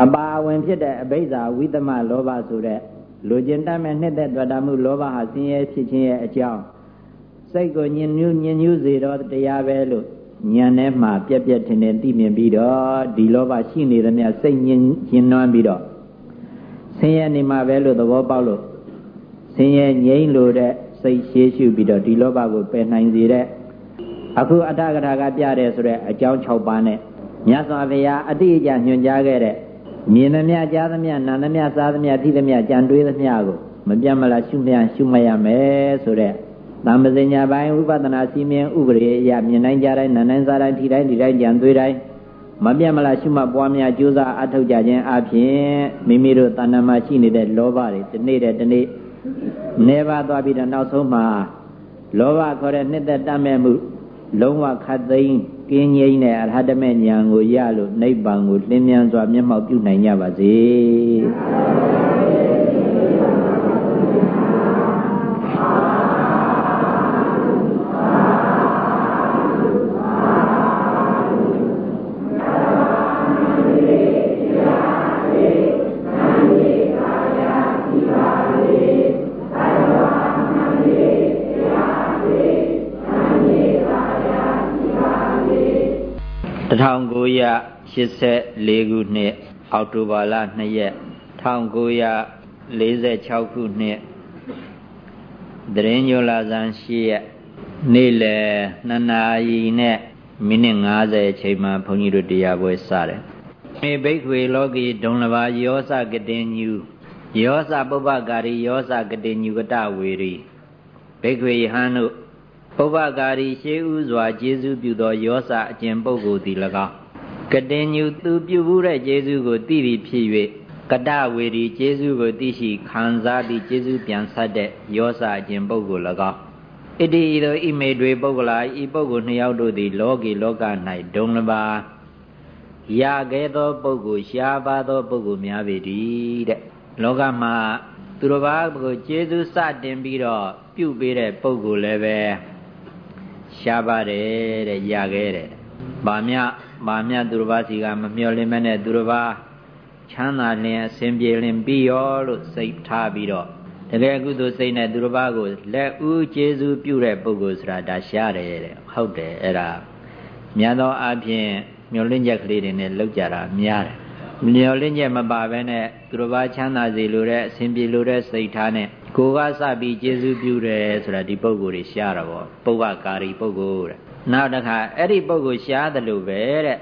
အပါအဝင်ဖြစ်တဲ့အဘိဓါဝိသမလောဘဆိုတဲ့လူကျင်တတ်မဲ့နှစ်သက်တွေ့တာမှုလောဘဟာဆင်းရဲဖြစ်ခြင်းရဲ့အကြောင်းစိတ်ကိုညင်ညူးညင်ညူးစေတော့တရားပဲလို့ဉာဏ်ထဲမှာပြက်ပြက်ထင်ထင်သိမြင်ပြီးတော့ဒီလောဘရှိနေသမျှစိတ်ညင်ညင်နွမ်းပြီးတော့ဆင်းရဲနေမှာပဲလို့သဘောပေါက်လို့ဆင်းရဲငြိမ့်လို့တဲ့စိတ်ရှေးရှုပြီးတော့ဒီလောဘကိုပယ်နိုင်စေတဲ့အခုအတ္တကထာကပြတယ်ဆိုတဲ့အကြောင်း6ပါးနဲ့မြတ်စွာဘုရားအတိအကျညွှန်ကြားခဲ့တဲ့ မြင်သမျှကြားသမျှနာသမျှစားသမျှထိသမျှကြံတွေးသမျှကိုမပြတ်မလားရှုမြရှုမရမယ်ဆိုတဲ့သံပဇညာပိုင်းဥပဒနာစီမင်းဥပရိယမြင်နိုင်ကြတိုင်းနာနိုင်စားတိုင်းထိတိုင်းဒီတိုင်းကြံတွေးတိုင်းမပြတ်မလားရှုမှတ်ပွားများကြိုးစားအထောက်ကြခြင်းအပြင်မိမိတို့တဏ္ဍမှာရှိနေတဲ့လောဘတွေဒီနေ့တဲ့ဒီနေ့နေပါသွားပြီးတော့နောက်ဆုံးမှာလောဘခေါ်တဲ့နှစ်သက်တတ်မဲ့မှုလုံးဝခတ်သိမ်း ကင်းငြိမ်းတဲ့အရဟတမေဉာဏ်ကိုရလို့နိဗ္ဗာန်ကိုလင်းမြန်စွာမျက်မှောက်ပြုနိုင်ကြပါစေ 1984ခုနှစ်အောက်တိုဘာလ2ရက်1946ခုနှစ်တရင်ညိုလာဇန်ရှိရက်နေ့လယ်2နာရီနဲ့မိနစ်50အချိန်မှာဘုန်းကြီးတို့တရားပွဲစတယ်။မေဘိခွေလောကီဒုံလဘာယောစကတင်ညူယောစပုပ္ပကာရီယောစကတင်ညူကတဝေရီဘိခွေယဟန်တို့ပုပ္ပကာရီရှေးဥစွာကျေးဇူးပြုသောယောစအကျင့်ပုဂ္ဂိုလ်သည်၎င်း ကတင်ညူသူပြုဘူးတဲ့ကျေးဇူးကိုသိပြီးဖြစ်၍ကတဝေဒီကျေးဇူးကိုသိရှိခံစားပြီးကျေးဇူးပြန်ဆက်တဲ့ယောစာအကျင့်ပုဂ္ဂိုလ်၎င်းဣတိဤသို့ဣမေတွေပုဂ္ဂလာဤပုဂ္ဂိုလ်နှစ်ယောက်တို့သည်လောကီလောက၌ဒုံလပါရခဲ့သောပုဂ္ဂိုလ်ရှားပါသောပုဂ္ဂိုလ်များပေတည်းတဲ့လောကမှာသူတော်ဘာကိုကျေးဇူးစတင်ပြီးတော့ပြုပေးတဲ့ပုဂ္ဂိုလ်လည်းပဲရှားပါတယ်တဲ့ရခဲ့တယ်။ဗာမြ မာမြသူတစ်ပါးစီကမမျော်လင့်မဲ့နဲ့သူတစ်ပါးချမ်းသာလင်အစဉ်ပြေလင်ပြီးရောလို့စိတ်ထားပြီးတော့တကယ်ကုသိုလ်စိတ်နဲ့သူတစ်ပါးကိုလက်ဦးကျေးဇူးပြုတဲ့ပုဂ္ဂိုလ်ဆိုတာဒါရှားတယ်တဲ့ဟုတ်တယ်အဲ့ဒါများသောအားဖြင့်မျော်လင့်ချက်ကလေးတွေနဲ့လောက်ကြတာများတယ်မျော်လင့်ချက်မပါဘဲနဲ့သူတစ်ပါးချမ်းသာစေလိုတဲ့အစဉ်ပြေလိုတဲ့စိတ်ထားနဲ့ကိုကစပြီးကျေးဇူးပြုတယ်ဆိုတာဒီပုဂ္ဂိုလ်တွေရှားတာပေါ့ပုဗ္ဗကာရီပုဂ္ဂိုလ်တဲ့ နောက်တစ်ခါအဲ့ဒီပုဂ္ဂိုလ်ရှားတယ်လို့ပဲတဲ့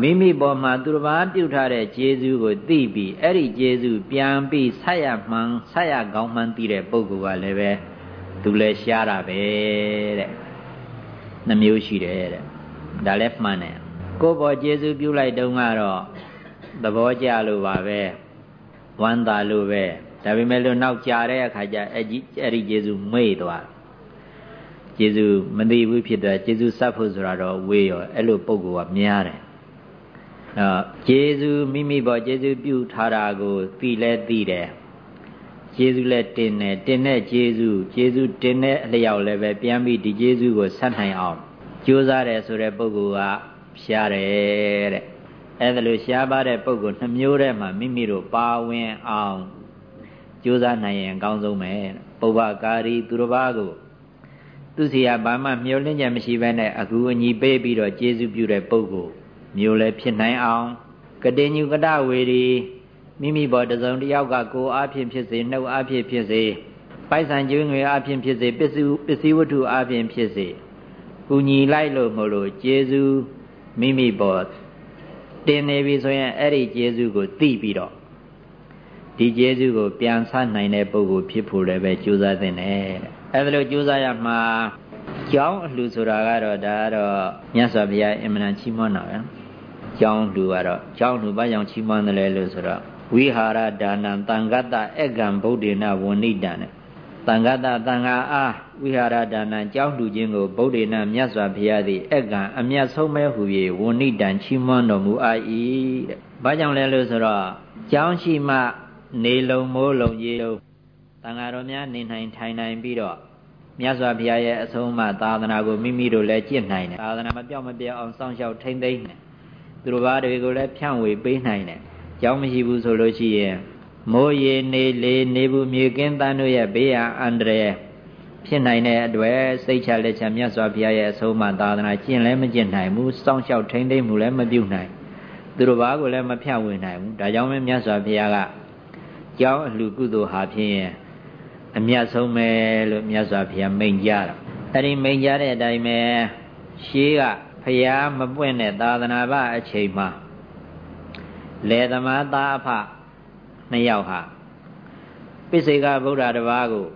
မိမိပေါ်မှာသူတစ်ပါးပြုထားတဲ့ကျေးဇူးကိုသိပြီးအဲ့ဒီကျေးဇူးပြန်ပြီးဆက်ရမှန်ဆက်ရကောင်းမှန်သိတဲ့ပုဂ္ဂိုလ်ကလည်းပဲသူလည်းရှားတာပဲတဲ့နှမျိုးရှိတယ်တဲ့ဒါလည်းမှန်တယ်ကိုယ်ပေါ်ကျေးဇူးပြုလိုက်တုန်းကတော့သဘောကျလို့ပါပဲဝမ်းသာလို့ပဲဒါပေမဲ့လို့နောက်ကြာတဲ့အခါကျအဲ့ဒီအဲ့ဒီကျေးဇူးမေ့သွား ကျေးဇူးမသိဘူးဖြစ်တဲ့ကျေးဇူးစပ်ဖို့ဆိုတာတော့ဝေးရောအဲ့လိုပုံကများတယ်အဲကျေးဇူးမိမိပေါ်ကျေးဇူးပြုထားတာကိုသိလဲသိတယ်ကျေးဇူးလဲတင်တယ်တင်တဲ့ကျေးဇူးကျေးဇူးတင်တဲ့အလျောက်လည်းပဲပြန်ပြီးဒီကျေးဇူးကိုဆက်နိုင်အောင်ကြိုးစားတယ်ဆိုတဲ့ပုဂ္ဂိုလ်ကရှားတယ်တဲ့အဲ့ဒါလို့ရှားပါတဲ့ပုဂ္ဂိုလ်နှမျိုးထဲမှာမိမိတို့ပါဝင်အောင်ကြိုးစားနိုင်ရင်အကောင်းဆုံးပဲပုဗ္ဗကာရီသူတစ်ပါးကို သူစီကဘာမှမျောလင့်ချက်မရှိဘဲနဲ့အကူအညီပေးပြီးတော့ကျေးဇူးပြုတဲ့ပုဂ္ဂိုလ်မျိုးလည်းဖြစ်နိုင်အောင်ကတိညုကတဝေရီမိမိဘောတစုံတယောက်ကကိုယ်အားဖြင့်ဖြစ်စေနှုတ်အားဖြင့်ဖြစ်စေပိုက်ဆံကျွေးငွေအားဖြင့်ဖြစ်စေပစ္စည်းပစ္စည်းဝတ္ထုအားဖြင့်ဖြစ်စေကူညီလိုက်လို့မလို့ကျေးဇူးမိမိဘောတင်နေပြီဆိုရင်အဲ့ဒီကျေးဇူးကိုသိပြီးတော့ဒီကျေးဇူးကိုပြန်ဆနိုင်တဲ့ပုဂ္ဂိုလ်ဖြစ်ဖို့လည်းပဲကြိုးစားသင့်တယ် အဲ့ဒါလို့ကြိုးစားရမှာကြောင်းအလှဆိုတာကတော့ဒါကတော့မြတ်စွာဘုရားအင်မတန်ချီးမွမ်းတာပဲကြောင်းလူကတော့ကြောင်းလူဘာကြောင့်ချီးမွမ်းတယ်လဲလို့ဆိုတော့ဝိဟာရဒါနံတန်ဂတအက္ကံဗုဒ္ဓေနဝဏိတံနဲ့တန်ဂတတန်ဃာအားဝိဟာရဒါနံကြောင်းလူချင်းကိုဗုဒ္ဓေနမြတ်စွာဘုရားသည်အက္ကံအမျက်ဆုံးမဲ့ဟူ၍ဝဏိတံချီးမွမ်းတော်မူအပ်၏တဲ့။ဘာကြောင့်လဲလို့ဆိုတော့ကြောင်းရှိမှနေလုံးမိုးလုံးရေလုံး တန်ဃာတော်များနေနိုင်ထိုင်နိုင်ပြီးတော့မြတ်စွာဘုရားရဲ့အဆုံးအမသာသနာကိုမိမိတို့လည်းကျင့်နိုင်တယ်သာသနာမပြောင်းမပြတ်အောင်စောင့်ရှောက်ထိမ့်သိမ်းတယ်သူတို့ဘာတွေကိုလည်းဖြန့်ဝေပေးနိုင်တယ်ကြောင်းမရှိဘူးဆိုလို့ရှိရင်မိုးရေနေလေနေဘူးမြေကင်းတန်းတို့ရဲ့ဘေးရန်အန္တရာယ်ဖြစ်နိုင်တဲ့အတွက်စိတ်ချလက်ချမြတ်စွာဘုရားရဲ့အဆုံးအမသာသနာကျင့်လည်းမကျင့်နိုင်ဘူးစောင့်ရှောက်ထိန်းသိမ်းမှုလည်းမပြုနိုင်သူတို့ဘာကိုလည်းမဖြန့်ဝေနိုင်ဘူးဒါကြောင့်ပဲမြတ်စွာဘုရားကကြောင်းအလှကုသိုလ်ဟာဖြင့် အမြတ်ဆုံးပဲလို့မြတ်စွာဘုရားမိန့်ကြတာအဲ့ဒီမိန့်ကြတဲ့အတိုင်းပဲရှေးကဘုရားမပွင့်တဲ့သာသနာ့ဘအချိန်မှာလေသမားသားအဖနှစ်ယောက်ဟာပိစိကဗုဒ္ဓတပါးကို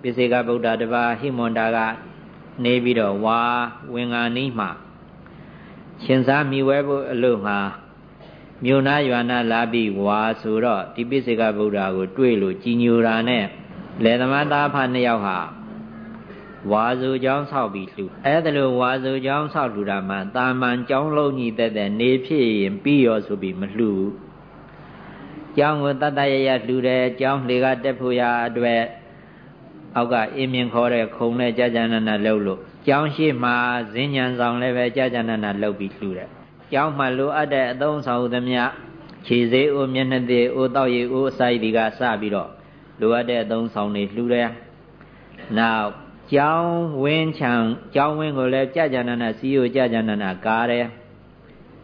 ပိစိကဗုဒ္ဓတပါးဟိမွန်တာကနေပြီးတော့ဝါဝင်္ဂာနီးမှာရှင်စားမိဝဲဖို့အလို့မှာမြို့နာရွာနာလာပြီးဝါဆိုတော့ဒီပိစိကဗုဒ္ဓကို တွေ့လို့ကြီးညိုတာနဲ့ လယ်သမားသားဖနှစ်ယောက်ဟာဝါစုကျောင်းဆောက်ပြီးလှူအဲ့ဒါလိုဝါစုကျောင်းဆောက်လှူတာမှတာမန်ကျောင်းလုံးကြီးတဲ့တဲ့နေဖြစ်ရင်ပြီးရောဆိုပြီးမလှူကျောင်းကိုတတရရလှူတယ်ကျောင်းလေကတက်ဖို့ရအတွက်အောက်ကအင်းမြင်ခေါ်တဲ့ခုံနဲ့ကြာကြာနာနာလှုပ်လို့ကျောင်းရှိမှဇင်းညံဆောင်လည်းပဲကြာကြာနာနာလှုပ်ပြီးလှူတယ်ကျောင်းမှလိုအပ်တဲ့အသုံးဆောင်သမျှခြေသေးဦးမျက်နှာသေးဦးတောက်ရည်ဦးအစာရည်ကစပြီးတော့ လိုအပ်တဲ့အသုံးဆောင်တွေလှူတယ်နောက်ကျောင်းဝင်းချံကျောင်းဝင်းကိုလည်းကြာကြာနာနာစီယိုကြာကြာနာနာကားတယ်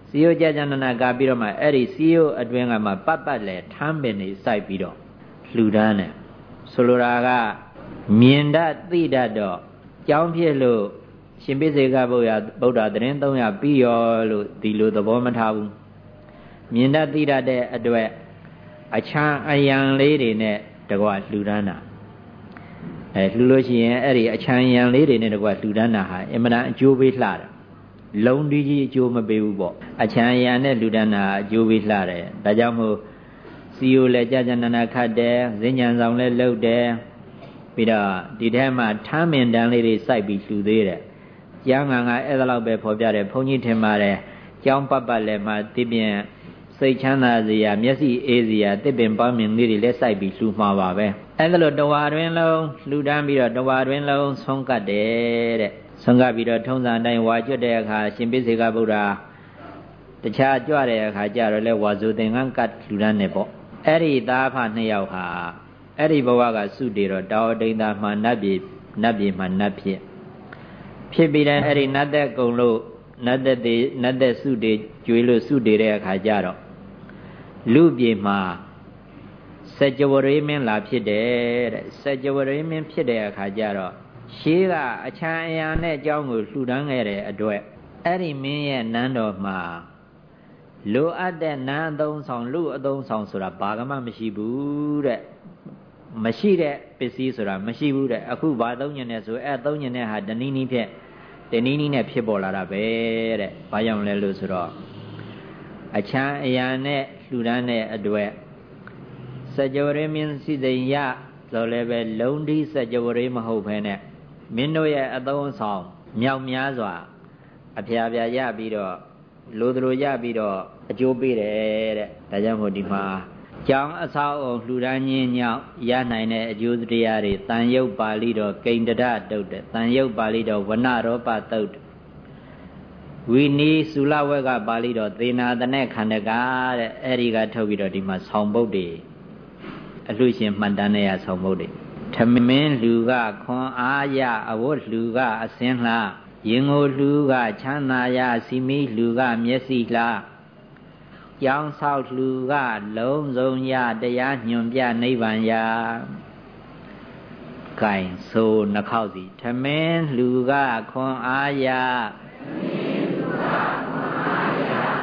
စီယိုကြာကြာနာနာကားပြီးတော့မှအဲ့ဒီစီယိုအတွင်းကမှပတ်ပတ်လဲထမ်းပင်နေစိုက်ပြီးတော့လှူဒန်းတယ်ဆိုလိုတာကမြင်တတ်သိတတ်တော့ကျောင်းဖြစ်လို့ရှင်ပိစေကဗုဒ္ဓဗုဒ္ဓသတင်း300ပြီးရောလို့ဒီလိုသဘောမထားဘူးမြင်တတ်သိတတ်တဲ့အတွက်အချမ်းအယံလေးတွေနဲ့ တကွာလှူဒန်းတာအဲလှူလို့ရှိရင်အဲ့ဒီအချမ်းအယံလေးတွေနဲ့တကွာလှူဒန်းတာဟာအင်မတန်အကျိုးပေးလှတာလုံးဒီကြီးအကျိုးမပေးဘူးပေါ့အချမ်းအယံနဲ့လှူဒန်းတာအကျိုးပေးလှတယ်ဒါကြောင့်မို့စီယိုလည်းကြာကြာနာနာခတ်တယ်ဇင်းညံဆောင်လည်းလှုပ်တယ်ပြီးတော့ဒီထဲမှာထမ်းမင်တန်းလေးတွေစိုက်ပြီးလှူသေးတယ်ကျမ်းဂန်ကအဲ့ဒါလောက်ပဲဖော်ပြတယ်ဘုန်းကြီးထင်ပါတယ်ကျောင်းပတ်ပတ်လည်းမှတိပြင် စိတ်ချမ်းသာစရာမျက်စိအေးစရာတစ်ပင်ပေါင်းမြင်လေးတွေလည်းစိုက်ပြီးလှူမှာပါပဲအဲ့ဒါလို့တဝါတွင်လုံးလှူဒန်းပြီးတော့တဝါတွင်လုံးဆုံးကတ်တယ်တဲ့ဆုံးကတ်ပြီးတော့ထုံးစံတိုင်းဝါကျွတ်တဲ့အခါရှင်ပိစေကဗုဒ္ဓတခြားကြွတဲ့အခါကျတော့လဲဝါဇုသင်္ကန်းကတ်လှူဒန်းနေပေါ့အဲ့ဒီသားဖနှစ်ယောက်ဟာအဲ့ဒီဘဝကစုတည်တော့တောဒိန်သာမှနတ်ပြည်နတ်ပြည်မှနတ်ဖြစ်ဖြစ်ပြီးတဲ့အဲ့ဒီနတ်သက်ကုံလို့နတ်သက်တွေနတ်သက်စုတည်ကျွေးလို့စုတည်တဲ့အခါကျတော့ လူပြည်မှာစัจ java ရေမင်းလာဖြစ်တယ်တဲ့စัจ java ရေမင်းဖြစ်တဲ့အခါကျတော့ရှေးကအချမ်းအယံနဲ့အကြောင်းကိုလှူဒန်းခဲ့တဲ့အတွက်အဲ့ဒီမင်းရဲ့နန်းတော်မှာလိုအပ်တဲ့နန်းအသုံးဆောင်လူအသုံးဆောင်ဆိုတာဘာကမှမရှိဘူးတဲ့မရှိတဲ့ပစ္စည်းဆိုတာမရှိဘူးတဲ့အခုဘာသုံးညင်နေဆိုအဲသုံးညင်တဲ့ဟာတနည်းနည်းဖြင့်တနည်းနည်းနဲ့ဖြစ်ပေါ်လာတာပဲတဲ့ဘာကြောင့်လဲလို့ဆိုတော့အချမ်းအရာနဲ့ လှူဒန်းတဲ့အတွက်စကြဝဠာမင်းစိသိယဆိုလည်းပဲလုံဒီစကြဝဠာမဟုတ်ဘဲနဲ့မင်းတို့ရဲ့အသုံးဆောင်မြောက်များစွာ အဖျားဖျားရပြီးတော့လိုသလိုရပြီးတော့အကျိုးပေးတယ်တဲ့ဒါကြောင့်မို့ဒီမှာကျောင်းအဆောက်အုံလှူဒန်းခြင်းညောင်းရနိုင်တဲ့အကျိုးတရားတွေတန်ယုတ်ပါဠိတော်ကိန္ဒရတုတ်တဲ့တန်ယုတ်ပါဠိတော်ဝနရောပတုတ် ဝီနီသုလဝက်ကပါဠိတော်သေနာတနဲ့ခန္ဓကာတဲ့အဲ့ဒီကထုတ်ပြီးတော့ဒီမှာဆောင်းပုတ်တွေအလှရှင်မှန်တမ်းနေရဆောင်းပုတ်တွေထမင်းလူကခွန်အားရအဝတ်လူကအစင်းလှရင်ကိုလူကချမ်းသာရစီမီလူကမျက်စိလှကြောင်းဆောက်လူကလုံးစုံရတရားညွန်ပြနိဗ္ဗာန်ရာကင်ဆိုနှခောက်စီထမင်းလူကခွန်အားရ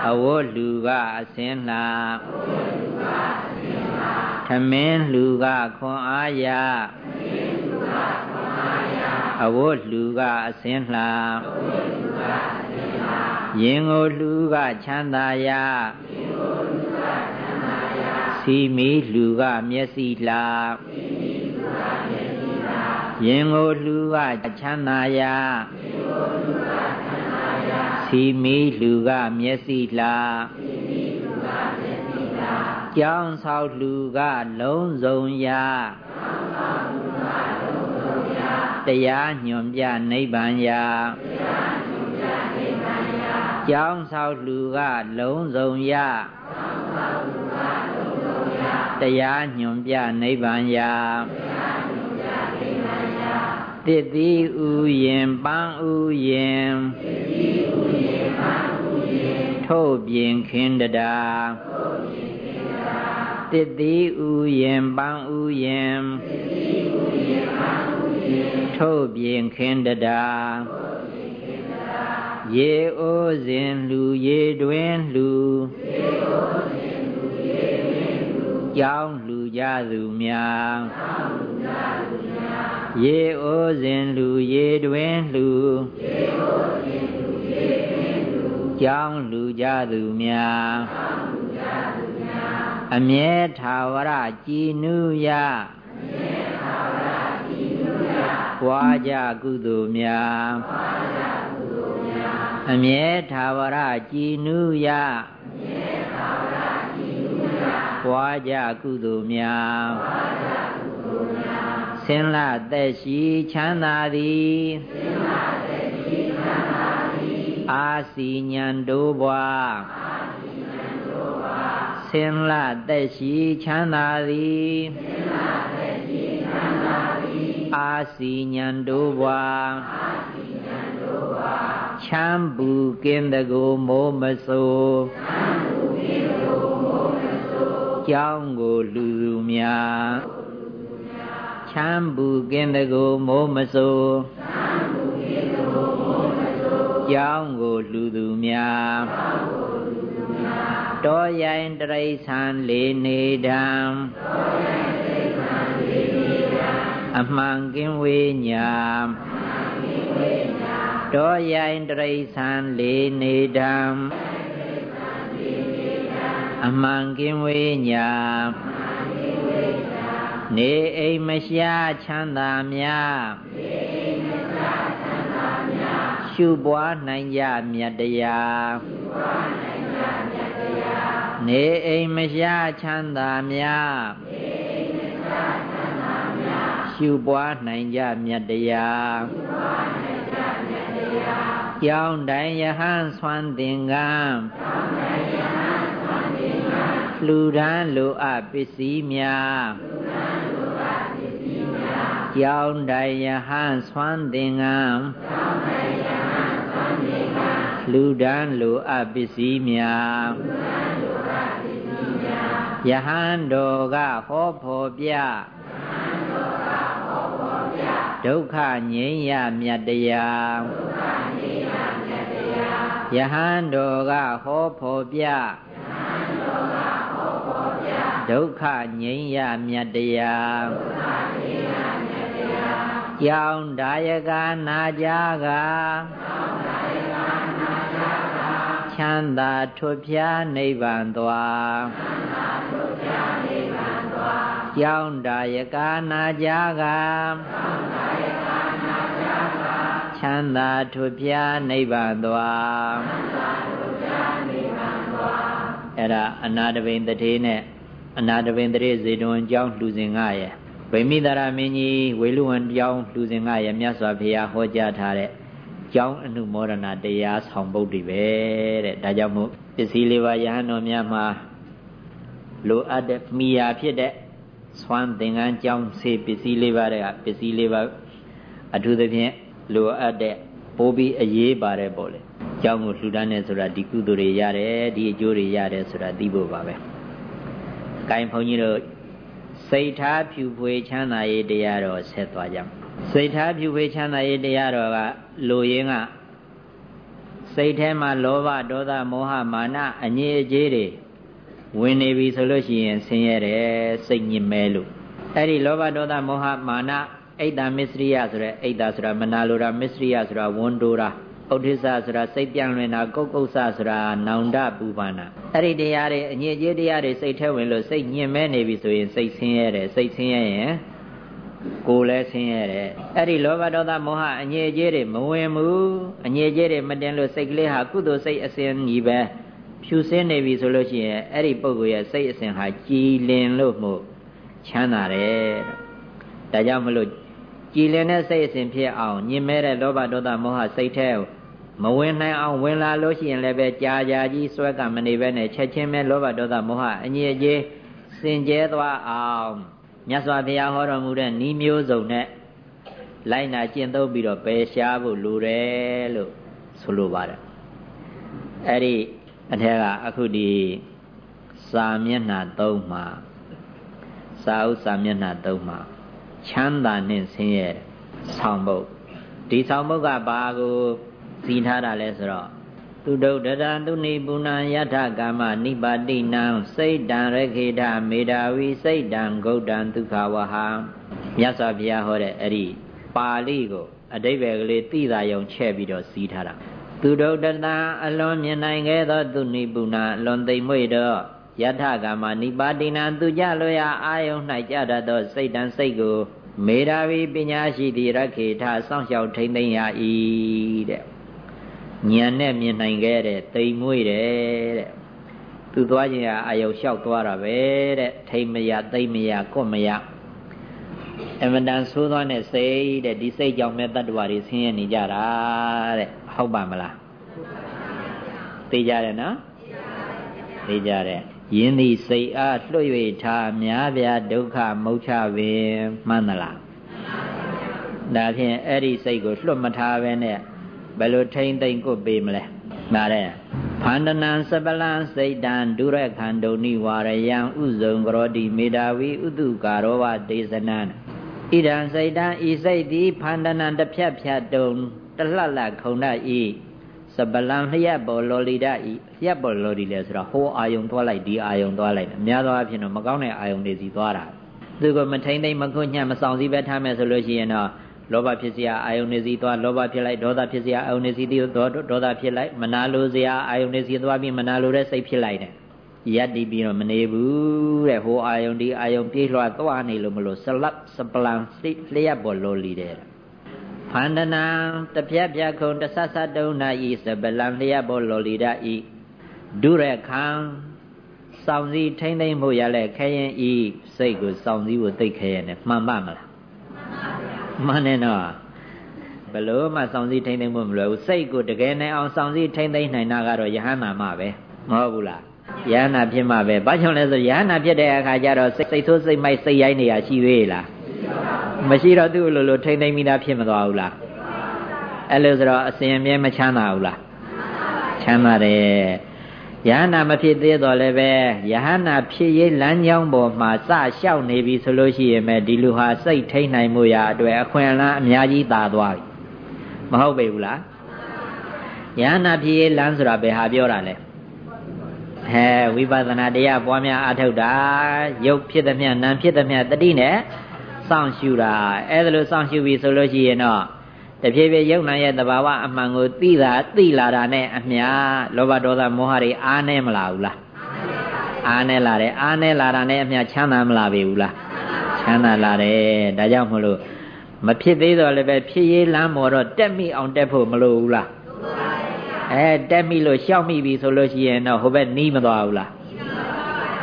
အဝတ်လူကအစင်းလာထမင်းလူကခွန်အားရအဝတ်လူကအစင်းလာရင်ကိုလူကချမ်းသာရာစီမီလူကမျက်စိလာရင်ကိုလူကချမ်းသာရာ စီမီလူကမျက်စိလာကြောင်းဆောက်လူကလုံးစုံရာတရားညွန်ပြနိဗ္ဗာန်ရာကြောင်းဆောက်လူကလုံးစုံရတရားညွန်ပြနိဗ္ဗာန်ရာတ ည်သည်ဥယင်ပန်းဥယင်ထို့ပြင်ခင်းတတာတည်သည်ဥယင်ပန်းဥယင်ထို့ပြင်ခင်းတတာရေအိုးစဉ်လူရေတွင်လူရေအိုးစဉ်လူရေတွင်လူကြောင်းလူကြသူများကြောင်းလူကြသူများ ရေအိုးစဉ်လူရေတွင်လူရေအိုးစဉ်လူရေတွင်လူကြောင်းလူကြသူများကြောင်းလူကြသူများအမြဲထာဝရကြည်နုယအမြဲထာဝရကြည်နုယပွားကြကုသိုလ်များပွားကြအမြဲထာဝရကြည်နုယအမြဲထာဝရကြည်နုယပွားကြကုသိုလ်များပွားကြကုသိုလ်များ ဆင်းလသက်ရှိချမ်းသာသည်ဆင်းလသက်ရှိချမ်းသာသည်အာစီညံတို့ဘွားအာစီညံတို့ဘွားဆင်းလသက်ရှိချမ်းသာသည်ဆင်းလသက်ရှိချမ်းသာသည်အာစီညံတို့ဘွားအာစီညံတို့ဘွားချမ်းဘူးကင်းတကိုမိုးမဆိုးချမ်းဘူးကင်းတကိုမိုးမဆိုးကြောင်းကိုလူလူများ ချမ်းဘူးကင်းတကိုမိုးမဆိုးချမ်းဘူးကင်းတကိုမိုးမဆိုးကြောင်းကိုလူသူများတောရိုင်းတရိษံလေးနေတံတောရိုင်းတရိษံလေးနေတံအမှန်ကင်းဝေးညာ အမှန်ကင်းဝေးညာတောရိုင်းတရိษံလေးနေတံအမှန်ကင်းဝေးညာနေအိမ်မရှားချမ်းသာများရှုပွားနိုင်ကြမြတ်တရားနေအိမ်မရှားချမ်းသာများရှုပွားနိုင်ကြမြတ်တရားကြောင်းတိုင်းယဟန်ဆွမ်းသင်္ကန်းလူဒန်းလိုအပ်ပစ္စည်းများ ကြောင်းတိုင်းယဟန်ဆွမ်းသင်္ကန်းလူဒန်းလိုအပ်ပစ္စည်းများယဟန်တော်ကဟောဖို့ပြဒုက္ခငြိမ်းရမြတ်တရားဒုက္ခငြိမ်းရမြတ်တရားယဟန်တော်ကဟောဖို့ပြယဟန်တော်ကဟောဖို့ပြဒုက္ခငြိမ်းရမြတ်တရားဒုက္ခငြိမ်းရမြတ်တရား ကြောင်းဒါယကနာကြကကြောင်းဒါယကနာကြကချမ်းသာထွတ်ဖြားနိဗ္ဗာန်သွားချမ်းသာထွတ်ဖြားနိဗ္ဗာန်သွားကြောင်းဒါယကနာကြကကြောင်းချမ်းသာထွပြနိဗ္ဗာန်သွားချမ်းသာထွပြနိဗ္ဗာန်သွားအဲ့ဒါအနာတပိန်တထေးနဲ့အနာတပိန်တထေးဇေတဝန်ကျောင်းလှူစဉ်ငါရဲ့ ဗိမိတရာမင်းကြီးဝေလူဝံကျောင်းလှူစဉ်ငါရဲ့မြတ်စွာဘုရားဟောကြားထားတဲ့ကျောင်းအနုမောဒနာတရားဆောင်ပုဒ်တွေပဲတဲ့ဒါကြောင့်မို့ပစ္စည်းလေးပါးယဟန်တော်များမှာလိုအပ်တဲ့မိယာဖြစ်တဲ့ဆွမ်းသင်္ကန်းကျောင်းစေပစ္စည်းလေးပါးတဲ့ပစ္စည်းလေးပါးအထူးသဖြင့်လိုအပ်တဲ့ပိုးပြီးအရေးပါတယ်ပေါ့လေ။ကြောင်းကိုလှူဒန်းနေဆိုတာဒီကုသိုလ်တွေရတယ်ဒီအကျိုးတွေရတယ်ဆိုတာသိဖို့ပါပဲ။ကိုင်းဘုန်းကြီးတို့ စိတ်ထားဖြူဖွေချမ်းသာရေးတရားတော်ဆက်သွားကြ။စိတ်ထားဖြူဖွေချမ်းသာရေးတရားတော်ကလိုရင်းကစိတ်ထဲမှာလောဘဒေါသမောဟမာနအငြိအကျေးတွေဝင်နေပြီဆိုလို့ရှိရင်ဆင်းရဲတယ်စိတ်ညစ်မဲလို့အဲ့ဒီလောဘဒေါသမောဟမာနအိတ်တာမစ္စရိယဆိုတဲ့အိတ်တာဆိုတာမနာလိုတာမစ္စရိယဆိုတာဝန်တိုတာ ဥဒိစ္စဆိုတာစိတ်ပြန်လွင်တာကုတ်ကုတ်ဆဆိုတာနောင်တပူပန္နာအဲ့ဒီတရားတွေအညစ်အကြေးတရားတွေစိတ်ထဲဝင်လို့စိတ်ညင်မဲနေပြီဆိုရင်စိတ်ဆင်းရဲတယ်စိတ်ဆင်းရဲရင်ကိုယ်လည်းဆင်းရဲတယ်အဲ့ဒီလောဘဒေါသမောဟအညစ်အကြေးတွေမဝင်ဘူးအညစ်အကြေးတွေမတင်လို့စိတ်ကလေးဟာကုသိုလ်စိတ်အစဉ်ကြီးပဲဖြူစင်းနေပြီဆိုလို့ရှိရင်အဲ့ဒီပုဂ္ဂိုလ်ရဲ့စိတ်အစဉ်ဟာကြည်လင်လို့မှုချမ်းသာတယ်ဒါကြောင့်မလို့ ကြည်လင်တဲ့စိတ်အစဉ်ဖြစ်အောင်ညင်မဲတဲ့လောဘဒေါသမောဟစိတ်ထဲမဝင်နိုင်အောင်ဝင်လာလို့ရှိရင်လည်းပဲကြာကြာကြီးစွဲကမနေပဲနဲ့ချက်ချင်းပဲလောဘဒေါသမောဟအငြိအကျေးစင်ကြဲသွားအောင်မြတ်စွာဘုရားဟောတော်မူတဲ့ဤမျိုးစုံနဲ့လိုက်နာကျင့်သုံးပြီးတော့ပယ်ရှားဖို့လိုတယ်လို့ဆိုလိုပါတယ်အဲ့ဒီအထက်ကအခုဒီစာမျက်နှာ၃မှာစာဥစာမျက်နှာ၃မှာ ချမ်းသာနှင့်ဆင်းရဲဆောင်ပုတ်ဒီဆောင်ပုတ်ကဘာကိုစီထားတာလဲဆိုတော့သူဒုဒရံသူနိပုဏ္ဏယထကာမနိပါတိနံစိတ်တံရခေထမေတာဝီစိတ်တံဂௌတံဒုက္ခဝဟံမြတ်စွာဘုရားဟောတဲ့အဲ့ဒီပါဠိကိုအတိဘယ်ကလေးသိတာယုံချဲ့ပြီးတော့စီးထားတာသူဒုဒတံအလွန်မြင်နိုင်ခဲ့သောသူနိပုဏ္ဏအလွန်သိမ့်မွေ့တော့ ယထကာမနိပါတိနံသူကြလွယ်အာယုံ၌ကြတတ်သောစိတ်တံစိတ်ကိုမေရာဝီပညာရှိသည့်ရခေထစောင့်ရှောက်ထိမ့်သိမ့်ရ၏တဲ့ဉာဏ်နဲ့မြင်နိုင်ခဲ့တဲ့တိမ်မွေ့တယ်တဲ့သူသွားခြင်းဟာအာယုံလျှောက်သွားတာပဲတဲ့ထိမ့်မရသိမ့်မရကွတ်မရအမတန်ဆိုးသွားတဲ့စိတ်တဲ့ဒီစိတ်ကြောင့်မဲ့တတ္တဝါတွေဆင်းရဲနေကြတာတဲ့ဟုတ်ပါမလားသိကြတယ်နော်သိကြတယ် ယင်းသည်စိတ်အားလွှတ်၍ထားများပြားဒုက္ခမုတ်ချပင်မှန်သလားဒါဖြင့်အဲ့ဒီစိတ်ကိုလွတ်မထားပဲနဲ့ဘယ်လိုထိမ့်သိမ့်ကုတ်ပေးမလဲနားတဲ့ဖန္ဒနံစပလံစိတ်တံဒုရခန္တုန်ိဝါရယံဥဇုံကရောတိမေတာဝီဥတုကာရောဝဒေသနံဣဒံစိတ်တံဤစိတ်သည်ဖန္ဒနံတစ်ဖြတ်ဖြတ်တုံတလှလှခုံတဤ စပလံလျက်ပေါ်လောလီဒဤလျက်ပေါ်လောလီလဲဆိုတော့ဟိုအာယုံသွားလိုက်ဒီအာယုံသွားလိုက်အများသောအားဖြင့်တော့မကောင်းတဲ့အာယုံတွေစီသွားတာသူကမထိမ့်သိမ့်မခွညံ့မဆောင်စည်းပဲထားမယ်ဆိုလို့ရှိရင်တော့လောဘဖြစ်စရာအာယုန်နေစီသွားလောဘဖြစ်လိုက်ဒေါသဖြစ်စရာအာယုန်နေစီပြီးဒေါသဖြစ်လိုက်မနာလိုစရာအာယုန်နေစီသွားပြီးမနာလိုတဲ့စိတ်ဖြစ်လိုက်တယ်ယက်တီးပြီးတော့မနေဘူးတဲ့ဟိုအာယုန်ဒီအာယုန်ပြေးလွှာသွားနေလို့မလို့ဆလပ်စပလန်စိလျက်ပေါ်လိုလီတယ် ဖန္ဒနာတပြက်ပြက်ခုံတဆဆတုံနာဤစပလန်လျက်ပေါ်လိုလီဒဤဒုရခံစောင့်စည်းထိမ့်သိမ့်မှုရလဲခဲရင်ဤစိတ်ကိုစောင့်စည်းဖို့သိခဲရင်မှန်ပါမလားမှန်တယ်နော်ဘလို့မှစောင့်စည်းထိမ့်သိမ့်ဖို့မလွယ်ဘူးစိတ်ကိုတကယ်နဲ့အောင်စောင့်စည်းထိမ့်သိမ့်နိုင်တာကတော့ယဟန္တာမှပဲမဟုတ်ဘူးလားယဟန္တာဖြစ်မှပဲဘာကြောင့်လဲဆိုယဟန္တာဖြစ်တဲ့အခါကျတော့စိတ်ဆိုးစိတ်မိုက်စိတ်ရိုင်းနေရရှိသေးလား မရှိတော့သူ့လိုလိုထိမ့်သိမ့်မိတာဖြစ်မသွားဘူးလားအဲ့လိုဆိုတော့အစဉ်အမြဲမချမ်းသာဘူးလားချမ်းသာတယ်ယဟနာမဖြစ်သေးတော့လည်းပဲယဟနာဖြစ်ရေးလမ်းကြောင်းပေါ်မှာစလျှောက်နေပြီဆိုလို့ရှိရင်ပဲဒီလူဟာစိတ်ထိန်နိုင်မှုရာအတွက်အခွင့်အလမ်းအများကြီးသာသွားပြီမဟုတ်ပေဘူးလားယဟနာဖြစ်ရေးလမ်းဆိုတာဘယ်ဟာပြောတာလဲဟဲဝိပဿနာတရားပွားများအထုတ်တာရုပ်ဖြစ်သည်မြတ်နာမ်ဖြစ်သည်မြတ်တတိနဲ့ စောင့်ရှုတာအဲ့ဒါလို့စောင့်ရှုပြီဆိုလို့ရှိရင်တော့တဖြည်းဖြည်းယုံနာရဲ့သဘာဝအမှန်ကိုသိတာသိလာတာနဲ့အမျှလောဘဒေါသမောဟတွေအားနေမလာဘူးလားအားနေလာတယ်အားနေလာတာနဲ့အမျှချမ်းသာမလာပြီဘူးလားချမ်းသာလာတယ်ဒါကြောင့်မလို့မဖြစ်သေးတော့လည်းပဲဖြစ်ရေးလမ်းပေါ်တော့တက်မိအောင်တက်ဖို့မလိုဘူးလားအဲတက်မိလို့ရှောက်မိပြီဆိုလို့ရှိရင်တော့ဟိုဘက်နီးမသွားဘူးလား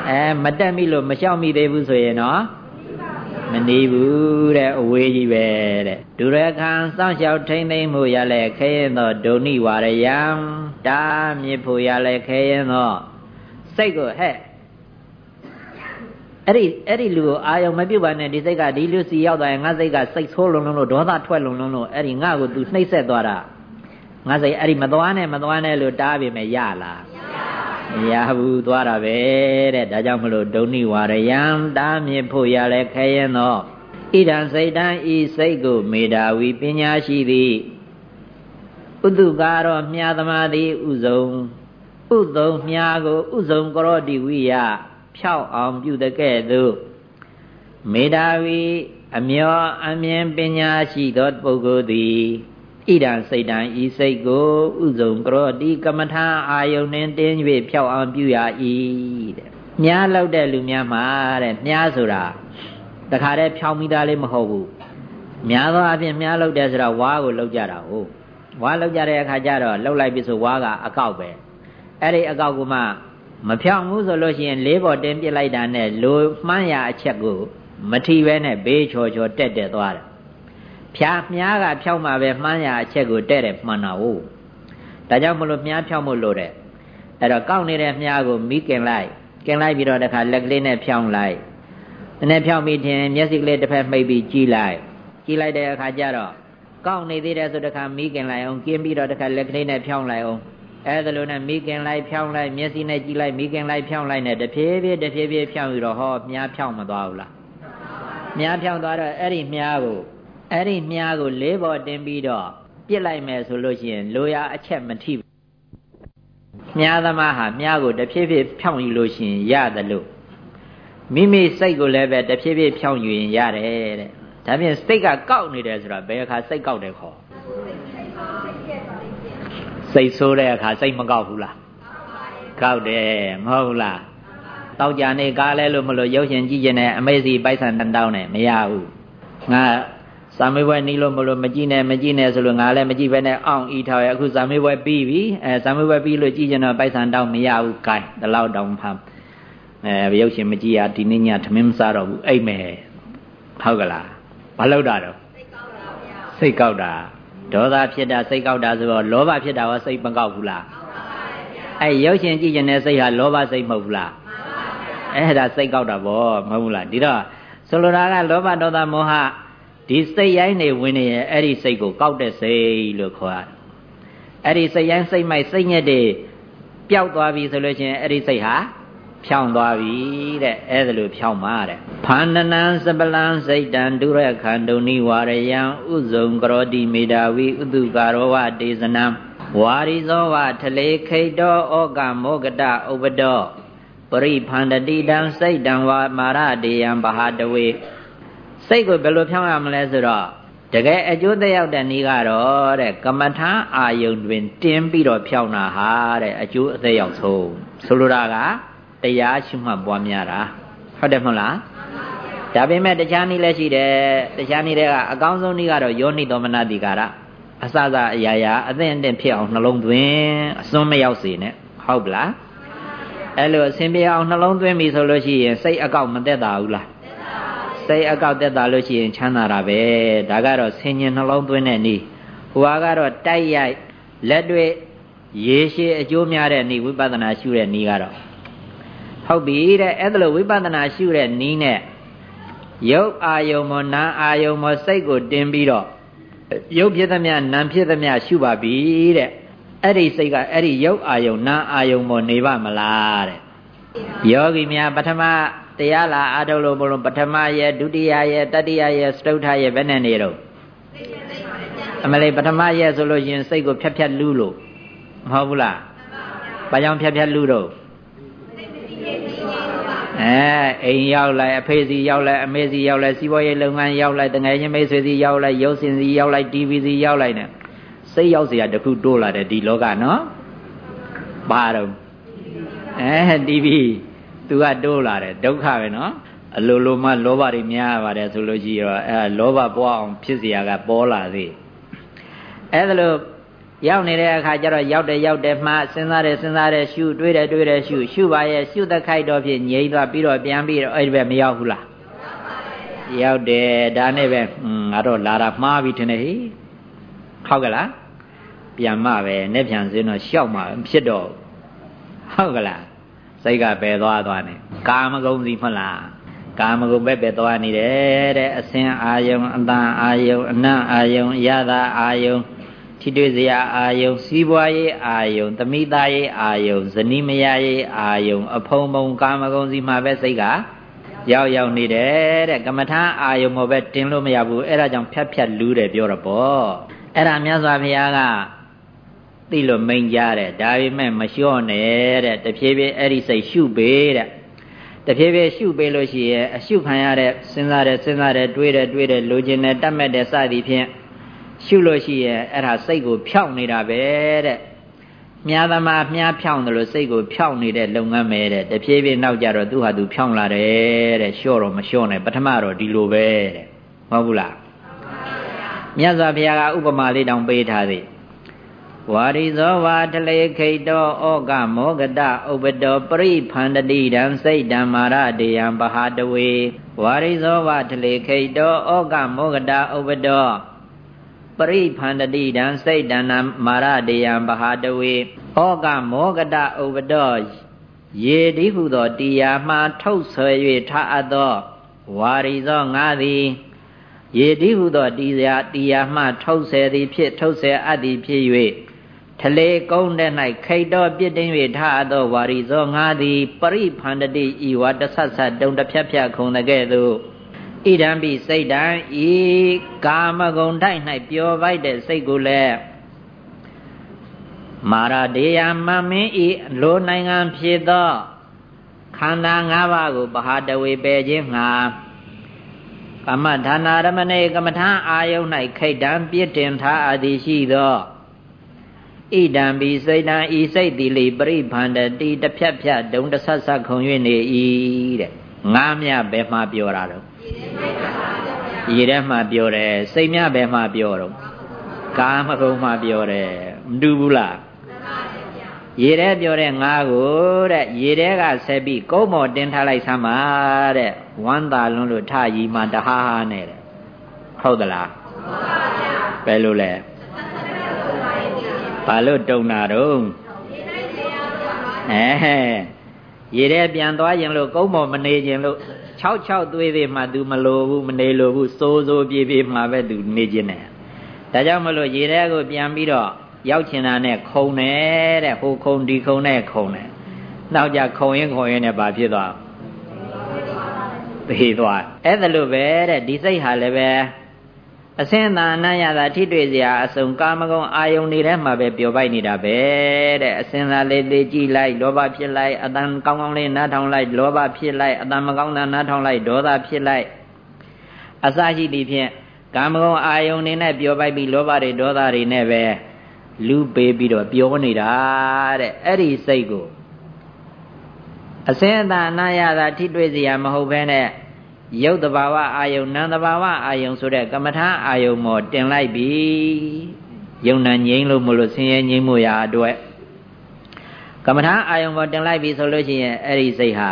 အဲမတက်မိလို့မရှောက်မိသေးဘူးဆိုရင်တော့ မနေဘူးတဲ့အဝေးကြီးပဲတဲ့ဒုရခံစောင့်ရှောက်ထိမ့်သိမ့်မှုရလဲခဲရင်သောဒုဏိဝါရယံတာမြစ်ဖို့ရလဲခဲရင်သောစိတ်ကိုဟဲ့အဲ့ဒီအဲ့ဒီလူကိုအာယုံမပြုတ်ပါနဲ့ဒီစိတ်ကဒီလူစီရောက်သွားရင်ငါစိတ်ကစိတ်ဆိုးလုံးလုံးလို့ဒေါသထွက်လုံးလုံးလို့အဲ့ဒီငါ့ကို तू နှိမ့်ဆက်သွားတာငါစိတ်အဲ့ဒီမသွားနဲ့မသွားနဲ့လို့တားပြီမဲ့ရလား မရဘူးသွားတာပဲတဲ့ဒါကြောင့်မလို့ဒုဏိဝါရယံတားမြစ်ဖို့ရလဲခဲရင်တော့ဣဒံစိတ်တံဤစိတ်ကိုမေတာဝီပညာရှိသည်ဥတုကာရောမြာသမာသည်ဥဇုံဥသုံမြာကိုဥဇုံကရောတိဝိယဖြောက်အောင်ပြုတဲ့ကဲ့သို့မေတာဝီအမျောအမြင်ပညာရှိသောပုဂ္ဂိုလ်သည် ဣဒံစိတ်တံဤစိတ်ကိုဥဇုံကရောတိကမ္မထာအာယုန်နှင့်တင်း၍ဖြောက်အောင်ပြုရ၏တဲ့မြားလောက်တဲ့လူများမှာတဲ့မြားဆိုတာတခါတည်းဖြောင်းမိသားလေးမဟုတ်ဘူးများသောအားဖြင့်မြားလောက်တဲ့ဆိုတာဝါးကိုလောက်ကြတာဟုတ်ဝါးလောက်ကြတဲ့အခါကျတော့လောက်လိုက်ပြီဆိုဝါးကအကောက်ပဲအဲ့ဒီအကောက်ကမှမဖြောင်းဘူးဆိုလို့ရှိရင်လေးပေါ်တင်းပြစ်လိုက်တာနဲ့လိုမှန်းရအချက်ကိုမထီပဲနဲ့ဘေးချော်ချော်တက်တက်သွားတယ် ဖြာမြားကဖြောင်းမှပဲမှန်းရအချက်ကိုတဲ့တယ်မှန်တာဟုတ်ဒါကြောင့်မလို့မြားဖြောင်းဖို့လိုတယ်အဲ့တော့ကောက်နေတဲ့မြားကိုမိကင်လိုက်ကင်လိုက်ပြီးတော့တခါလက်ကလေးနဲ့ဖြောင်းလိုက်နည်းနည်းဖြောင်းပြီးထင်မျက်စိကလေးတစ်ဖက်မှိတ်ပြီးကြည့်လိုက်ကြည့်လိုက်တဲ့အခါကျတော့ကောက်နေသေးတယ်ဆိုတခါမိကင်လိုက်အောင်ကျင်းပြီးတော့တခါလက်ကလေးနဲ့ဖြောင်းလိုက်အောင်အဲဒါလိုနဲ့မိကင်လိုက်ဖြောင်းလိုက်မျက်စိနဲ့ကြည့်လိုက်မိကင်လိုက်ဖြောင်းလိုက်နဲ့တဖြည်းဖြည်းတဖြည်းဖြည်းဖြောင်းပြီးတော့ဟောမြားဖြောင်းမသွားဘူးလားမြားဖြောင်းသွားတော့အဲ့ဒီမြားကို အဲ့ဒီမြားကိုလေးပေါ်တင်ပြီးတော့ပြစ်လိုက်မယ်ဆိုလို့ရှိရင်လိုရာအချက်မထိဘူးမြားသမားဟာမြားကိုတဖြည်းဖြည်းဖြောင်းယူလို့ရှိရင်ရတယ်လို့မိမိစိတ်ကိုလည်းပဲတဖြည်းဖြည်းဖြောင်းယူရင်ရတယ်တဲ့ဒါဖြင့်စိတ်ကကောက်နေတယ်ဆိုတာဘယ်အခါစိတ်ကောက်တယ်ခေါ်စိတ်ဆိုးတဲ့အခါစိတ်မကောက်ဘူးလားကောက်တယ်မဟုတ်ဘူးလားတောက်ကြနေကားလဲလို့မလို့ရုပ်ရှင်ကြည့်ကျင်တဲ့အမေစီပိုက်ဆံတန်းတောင်းနဲ့မရဘူးငါ စာမေးပွဲနီးလို့မလို့မကြည့်နဲ့မကြည့်နဲ့ဆိုလို့ငါလည်းမကြည့်ဘဲနဲ့အောင့်ဤထားရအခုစာမေးပွဲပြီးပြီအဲစာမေးပွဲပြီးလို့ကြည့်ကျင်တော့ပိုက်ဆံတောင်းမရဘူးကိုင်းဒီလောက်တောင်းဖမ်းအဲရုပ်ရှင်မကြည့်ရဒီနေ့ညသမင်းမစားတော့ဘူးအိတ်မယ်ဟုတ်ကလားဘာလို့တာတော့စိတ်ကောက်တာဒေါသဖြစ်တာစိတ်ကောက်တာဆိုတော့လောဘဖြစ်တာရောစိတ်မကောက်ဘူးလားအဲရုပ်ရှင်ကြည့်ကျင်တဲ့စိတ်ဟာလောဘစိတ်မဟုတ်ဘူးလားအဲ့ဒါစိတ်ကောက်တာဗောမဟုတ်ဘူးလားဒီတော့ဆိုလိုတာကလောဘဒေါသမောဟ ဒီစိတ်ရိုင်းနေဝင်နေရဲ့အဲ့ဒီစိတ်ကိုကောက်တဲ့စိတ်လို့ခေါ်ရတယ်အဲ့ဒီစိတ်ရိုင်းစိတ်မိုက်စိတ်ညက်တွေပျောက်သွားပြီဆိုလို့ချင်းအဲ့ဒီစိတ်ဟာဖြောင်းသွားပြီတဲ့အဲ့ဒါလိုဖြောင်းပါတဲ့ဖန္နနံစပလံစိတ်တံဒုရခန္တုန်နိဝရယံဥဇုံကရောတိမေတာဝိဥတုကာရောဝတေဇနံဝါရိဇောဝထလေခိတောဩကမောကတဥပဒောပရိဖန္တတိတံစိတ်တံဝါမာရတေယံဘဟာတဝေ စိတ်ကိုဘယ်လိုဖြောင်းရမလဲဆိုတော့တကယ်အကျိုးသက်ရောက်တဲ့နည်းကတော့တဲ့ကမ္မထာအာယုန်တွင် တင်းပြီးတော့ဖြောင်းတာဟာတဲ့အကျိုးအသက်ရောက်ဆုံးဆိုလိုတာကတရားရှိမှပွားများတာဟုတ်တယ်မဟုတ်လားဒါပေမဲ့တရားနည်းလည်းရှိတယ်တရားနည်းတွေကအကောင်းဆုံးနည်းကတော့ယောနိတော်မနတိကာရအစစအရာရာအသင့်အတင့်ဖြစ်အောင်နှလုံးသွင်းအစွန်းမရောက်စေနဲ့ဟုတ်ပလားအဲ့လိုအစဉ်ပြေအောင်နှလုံးသွင်းပြီဆိုလို့ရှိရင်စိတ်အကောက်မသက်သာဘူးလား စိတ်အကောက်သက်သာလို့ရှိရင်ချမ်းသာတာပဲဒါကတော့ဆင်ញင်နှလုံးသွင်းတဲ့နည်းဟိုကတော့တိုက်ရိုက်လက်တွေ့ရေရှည်အကျိုးများတဲ့နည်းဝိပဿနာရှုတဲ့နည်းကတော့ဟုတ်ပြီတဲ့အဲ့ဒါလိုဝိပဿနာရှုတဲ့နည်းနဲ့ရုပ်အာယုံမနာအာယုံမစိတ်ကိုတင်ပြီးတော့ရုပ်ဖြစ်သမျှနာမ်ဖြစ်သမျှရှုပါပြီတဲ့အဲ့ဒီစိတ်ကအဲ့ဒီရုပ်အာယုံနာအာယုံမနေပါမလားတဲ့ယောဂီများပထမ တရားလာအာထုတ်လို့ဘုလို့ပထမရဲ့ဒုတိယရဲ့တတိယရဲ့စတုထရဲ့ဘယ်နဲ့နေတော့အမလေးပထမရဲ့ဆိုလို့ရင်စိတ်ကိုဖြတ်ဖြတ်လူးလို့မဟုတ်ဘူးလားဘာကြောင့်ဖြတ်ဖြတ်လူးတော့အဲအိမ်ရောက်လိုက်အဖေစီရောက်လိုက်အမေစီရောက်လိုက်စီးပွားရေးလုပ်ငန်းရောက်လိုက်တငယ်ချင်းမိတ်ဆွေစီရောက်လိုက်ရုပ်ရှင်စီရောက်လိုက် TV စီရောက်လိုက်နဲ့စိတ်ရောက်စရာတခုတိုးလာတယ်ဒီလောကနော်ဘာတော့အဲ TV သူကတိုးလာတယ်ဒုက္ခပဲနော်အလိုလိုမှလောဘတွေများပါတယ်ဆိုလို့ရှိရောအဲလောဘပွားအောင်ဖြစ်เสียကပေါ်လာသေးအဲဒါလို့ရောက်နေတဲ့အခါကျတော့ရောက်တယ်ရောက်တယ်မှစဉ်းစားတယ်စဉ်းစားတယ်ရှုတွေးတယ်တွေးတယ်ရှုရှုပါရဲ့ရှုတဲ့ခိုက်တော့ဖြစ်ငြိမ့်သွားပြီးတော့ပြန်ပြီးတော့အဲ့ဒီဘက်မရောက်ဘူးလားရောက်တယ်ဒါနဲ့ပဲငါတော့လာတာမှားပြီထင်တယ်ဟိဟုတ်ကလားပြန်မှပဲနဲ့ပြန်စင်းတော့ရှောက်မှဖြစ်တော့ဟုတ်ကလား စိတ်ကပယ်သွားသွားနေကာမဂုဏ်စီမဟုတ်လားကာမဂုဏ်ပဲပဲသွားနေတယ်တဲ့အစင်အာယုံအတန်အာယုံအနံ့အာယုံရတာအာယုံထိတွေ့စရာအာယုံစီးပွားရေးအာယုံသမိသားရေးအာယုံဇနီးမယားရေးအာယုံအဖုံဖုံကာမဂုဏ်စီမှာပဲစိတ်ကရောက်ရောက်နေတယ်တဲ့ကမ္မထာအာယုံမပဲတင်လို့မရဘူးအဲ့ဒါကြောင့်ဖြတ်ဖြတ်လူးတယ်ပြောတော့ပေါ့အဲ့ဒါမြတ်စွာဘုရားက သိလို့မိန်ကြတယ်ဒါပေမဲ့မလျှော့နဲ့တဲ့တဖြည်းဖြည်းအဲ့ဒီစိတ်ရှုပေးတဲ့တဖြည်းဖြည်းရှုပေးလို့ရှိရင်အရှုခံရတဲ့စဉ်းစားတယ်စဉ်းစားတယ်တွေးတယ်တွေးတယ်လိုချင်တယ်တတ်မဲ့တယ်စသည်ဖြင့်ရှုလို့ရှိရင်အဲ့ဒါစိတ်ကိုဖြောင်းနေတာပဲတဲ့မြာသမားမြားဖြောင်းတယ်လို့စိတ်ကိုဖြောင်းနေတဲ့လုပ်ငန်းပဲတဲ့တဖြည်းဖြည်းနောက်ကြတော့သူ့ဟာသူဖြောင်းလာတယ်တဲ့လျှော့တော့မလျှော့နဲ့ပထမတော့ဒီလိုပဲတဲ့မဟုတ်ဘူးလားမြတ်စွာဘုရားကဥပမာလေးတောင်ပေးထားသေး ဝါရိဇောဝါထလေခိတောဩကမောကတဥပတောပရိဖန္တတိတံစိတ်တံမာရတေယံပဟာတဝေဝါရိဇောဝါထလေခိတောဩကမောကတဥပတောပရိဖန္တတိတံစိတ်တဏမာရတေယံဘဟာတဝေဩကမောကတဥပဒောရေတိဟုသောတရားမှထုတ်ဆွဲ၍ထားအပ်သောဝါရီသောငါသည်ရေတိဟုသောတရားတရားမှထုတ်ဆဲသည်ဖြစ်ထုတ်ဆဲအပ်သည်ဖြစ်၍ ထလေကုန်းတဲ့၌ခိတ်တော်ပြစ်တင်း၍ထားအပ်သောဝါရီသောငါသည်ပရိဖန္တတိဤဝါတဆတ်ဆတ်တုံတဖြတ်ဖြတ်ခုံတဲ့ကဲ့သို့ဣဒံပိစိတ်တံဤကာမဂုဏ်တိုက်၌ပျော်ပိုက်တဲ့စိတ်ကိုလည်းမာရဒေယမမင်းဤလိုနိုင်ငံဖြစ်သောခန္ဓာ၅ပါးကိုပဟာတဝေပယ်ခြင်းငှာကမ္မဌာနာရမဏေကမ္မထာအာယုန်၌ခိတ်တံပြစ်တင်ထားအသည်ရှိသော ဣဒံဘီစိတ်တံဤစိတ်တိလိပရိဗန္တတိတဖြတ်ဖြတ်ဒုံတဆတ်ဆတ်ခုံ၍နေ၏တဲ့ငါးမြဘယ်မှပြောတာတော့ရေထဲမှာပြောတယ်စိတ်မြဘယ်မှပြောတော့ကာမဂုဏ်မှပြောတယ်မတူဘူးလားရေထဲပြောတဲ့ငါးကိုတဲ့ရေထဲကဆက်ပြီးကုန်းမော်တင်ထားလိုက်ဆမ်းပါတဲ့ဝမ်းသာလွန်းလို့ထကြီးမှတဟားဟားနဲ့တဲ့ဟုတ်သလားဘယ်လိုလဲ ဘာလို့တုံတာတော့အဲရေထဲပြန်သွားရင်လို့ကုန်းမော်မနေခြင်းလို့6 6သွေးသေးမှ तू မလိုဘူးမနေလိုဘူးစိုးစိုးပြေးပြေးမှပဲ तू နေခြင်းနဲ့ဒါကြောင့်မလို့ရေထဲကိုပြန်ပြီးတော့ရောက်ချင်တာနဲ့ခုံတယ်တဲ့ဟိုခုံဒီခုံနဲ့ခုံတယ်နောက်ကြခုံရင်ခုံရင်နဲ့ဘာဖြစ်သွားသေသွားအဲ့ဒါလိုပဲတဲ့ဒီစိတ်ဟာလည်းပဲ အစင်းသာအနံ့ရတာထိတွေ့စရာအစုံကာမဂုဏ်အာယုန်တွေထဲမှာပဲပျော်ပိုက်နေတာပဲတဲ့အစင်းသာလေးသေးကြည့်လိုက်လောဘဖြစ်လိုက်အတန်ကောင်းကောင်းလေးနားထောင်လိုက်လောဘဖြစ်လိုက်အတန်မကောင်းတာနားထောင်လိုက်ဒေါသဖြစ်လိုက်အစရှိသည်ဖြင့်ကာမဂုဏ်အာယုန်တွေနဲ့ပျော်ပိုက်ပြီးလောဘတွေဒေါသတွေနဲ့ပဲလူပေးပြီးတော့ပြောနေတာတဲ့အဲ့ဒီစိတ်ကိုအစင်းအသာအနာရတာထိတွေ့စရာမဟုတ်ဘဲနဲ့ ရုပ်တဘာဝအာယုံနာမ်တဘာဝအာယုံဆိုတဲ့ကမ္မထာအာယုံမောတင်လိုက်ပြီယုံနာငြိမ်းလို့မလို့ဆင်းရဲငြိမ်းမှုရာအတွက်ကမ္မထာအာယုံမောတင်လိုက်ပြီဆိုလို့ရှိရင်အဲ့ဒီစိတ်ဟာ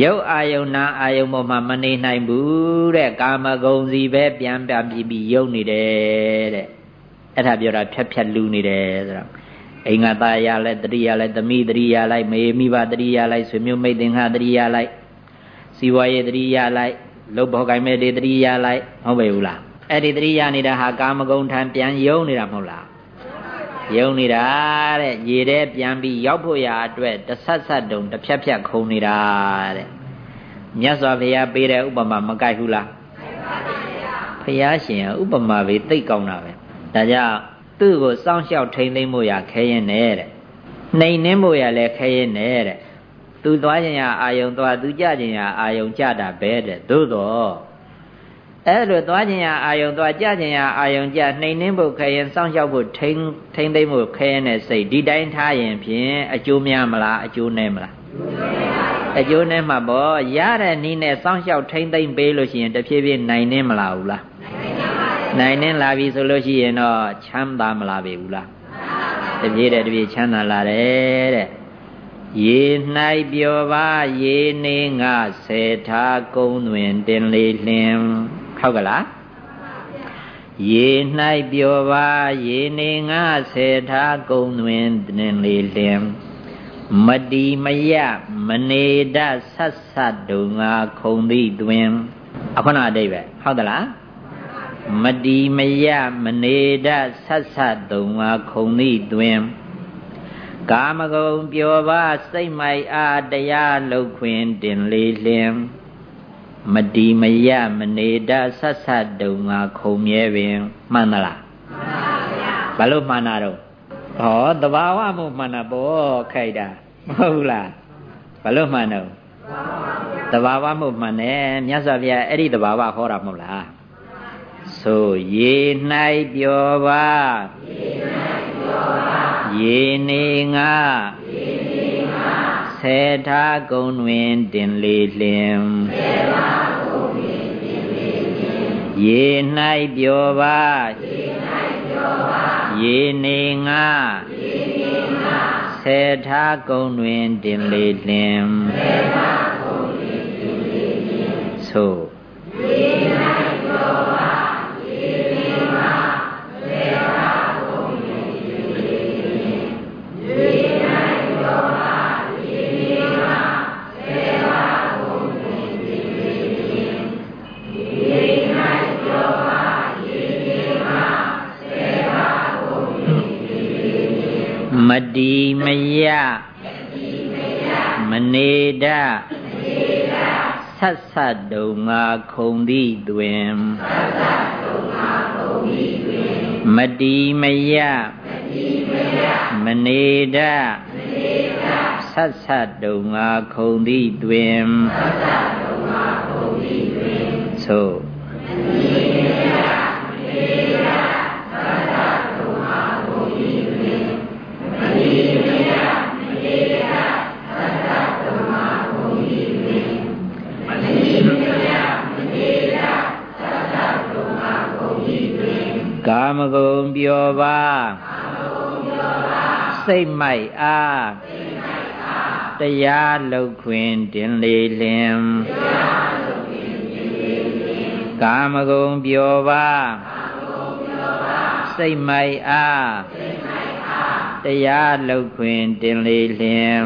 ရုပ်အာယုံနာအာယုံပေါ်မှာမနေနိုင်ဘူးတဲ့ကာမဂုဏ်စီပဲပြန်ပြန်ပြီးပြီးယုံနေတယ်တဲ့အဲ့ဒါပြောတာဖြတ်ဖြတ်လူနေတယ်ဆိုတော့အိမ်ကသားရလိုက်တတိယလိုက်သမီးတတိယလိုက်မေမိဘတတိယလိုက်ဆွေမျိုးမိတ်သင်္ခတတိယလိုက် စီဝါရေးတတိယလိုက်လုတ်ဘောကိုင်မဲ့တွေတတိယလိုက်ဟုတ်ပြီဘူးလားအဲ့ဒီတတိယနေတာဟာကာမဂုဏ်ထံပြန်ယုံနေတာမဟုတ်လားယုံနေတာတဲ့ရေထဲပြန်ပြီးရောက်ဖို့ရာအတွက်တဆတ်ဆတ်တုံတစ်ဖြတ်ဖြတ်ခုံနေတာတဲ့မြတ်စွာဘုရားပေးတဲ့ဥပမာမကြိုက်ဘူးလားဘုရားရှင်ဥပမာပဲသိကောင်းတာပဲဒါကြောင့်သူ့ကိုစောင့်ရှောက်ထိန်းသိမ်းမှုရခဲရင်နဲ့တဲ့နှိမ်နှင်းမှုရလည်းခဲရင်နဲ့တဲ့ သူသွားခြင်းရအာယုံသွားသူကြခြင်းရအာယုံကြတာပဲတဲ့သို့တော့အဲ့လိုသွားခြင်းရအာယုံသွားကြခြင်းရအာယုံကြနှိမ်နှင်းဖို့ခဲရင်စောင့်ရှောက်ဖို့ထိန်းထိန်းသိမ်းဖို့ခဲရင်တဲ့စိတ်ဒီတိုင်းထားရင်ဖြင့်အကျိုးများမလားအကျိုးနည်းမလားအကျိုးနည်းမှာပေါ့ရတဲ့နည်းနဲ့စောင့်ရှောက်ထိန်းသိမ်းပေးလို့ရှိရင်တဖြည်းဖြည်းနိုင်နေမလားဘူးလားနိုင်နေလာပြီဆိုလို့ရှိရင်တော့ချမ်းသာမလာပြီဘူးလားတပြေးတဲ့တပြေးချမ်းသာလာတယ်တဲ့ ရေ၌ပြောပါရေနေငါဆေထားကုန်းတွင်တင်လေးလင်းဟုတ်ကလားရေ၌ပြောပါရေနေငါဆေထားကုန်းတွင်တင်လေးလင်းမတီမယမနေတဆက်ဆက်တုံငါခုံသည့်တွင်အခုနအတိတ်ပဲဟုတ်သလားမတီမယမနေတဆက်ဆက်တုံငါခုံသည့်တွင် ကာမဂုဏ်ပျော်ပါစိတ်မိုက်အားတရားလှုပ်ခွင်တင်လေးလင်မတီမယမနေတဆက်ဆက်တုံငါခုံမြဲပင်မှန်သလားမှန်ပါဗျာဘာလို့မှန်တာတော့ဟောတဘာဝမှုမှန်တာပေါ့ခိုက်တာမဟုတ်လားဘာလို့မှန်တော့တဘာဝမှုမှန်တယ်မြတ်စွာဘုရားအဲ့ဒီတဘာဝဟောတာမဟုတ်လားဆိုရေ၌ပြောပါရေ၌ပြောပါ ရေနေငါရေနေငါဆေထားကုံတွင်တင်လေလင်ဆေထားကုံတွင်တင်လေလင်ရေ၌ပြောပါရေ၌ပြောပါရေနေငါရေနေငါဆေထားကုံတွင်တင်လေလင်ဆေထားကုံတွင်တင်လေလင်သို့ တီမယမနေဒဆက်ဆက်တုံငါခုံသည့်တွင်မတီမယမနေဒဆက်ဆက်တုံငါခုံသည့်တွင်သို့ကာ မဂုဏ်ပျော်ပါစိတ်မိုက်အားတရားလုတ်ခွင်တင်လေလင်ကာမဂုဏ်ပျော်ပါစိတ်မိုက်အားတရားလုတ်ခွင်တင်လေလင်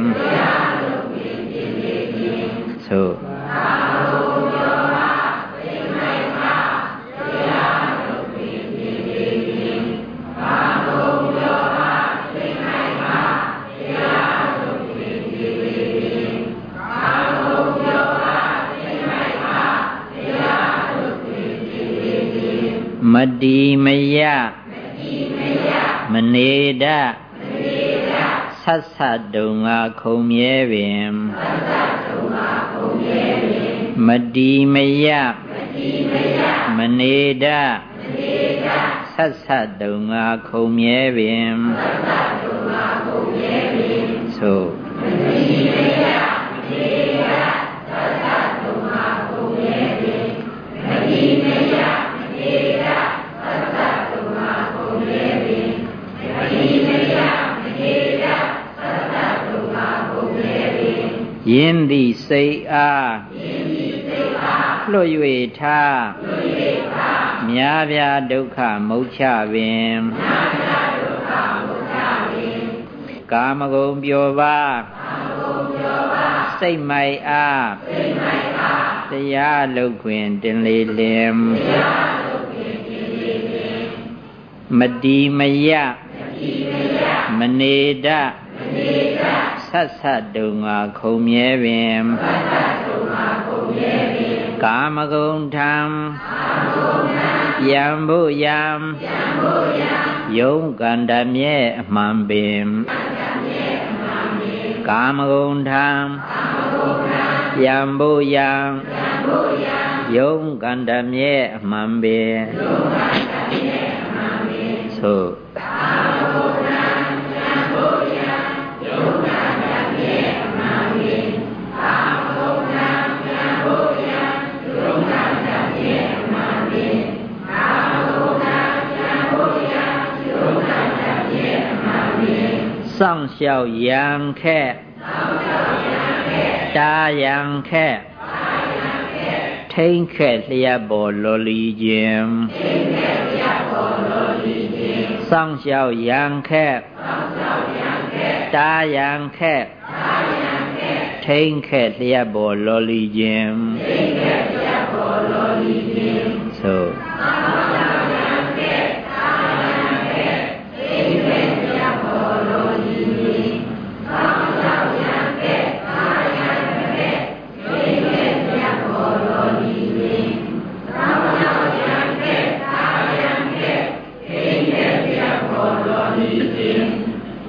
နေဒဆက်ဆက်တုံငါခုံမြဲပင်မတီမယမနေဒဆက်ဆက်တုံငါခုံမြဲပင် ယင်းသည်စိတ်အားလွတ်၍ထားမြားပြဒုက္ခမုတ်ချပင်ကာမဂုဏ်ပျော်ပါစိတ်မိုက်အားတရားလုတ်ခွင်တင်လေလင်မတီမယမနေတဆ က်ဆက်တုံငါခုံမြဲပင်ကာမဂုဏ်ထံယံဘုယံယုံကန္တမြဲအမှန်ပင်ကာမဂုဏ်ထံယံဘုယံယုံကန္တမြဲအမှန်ပင်သို့ စောင့်ရှောက်ရန်ခက်တာရန်ခက်ထိန်ခက်လျက်ပေါ်လော်လီခြင်းစောင့်ရှောက်ရန်ခက်တာရန်ခက်ထိန်ခက်လျက်ပေါ်လော်လီခြင်း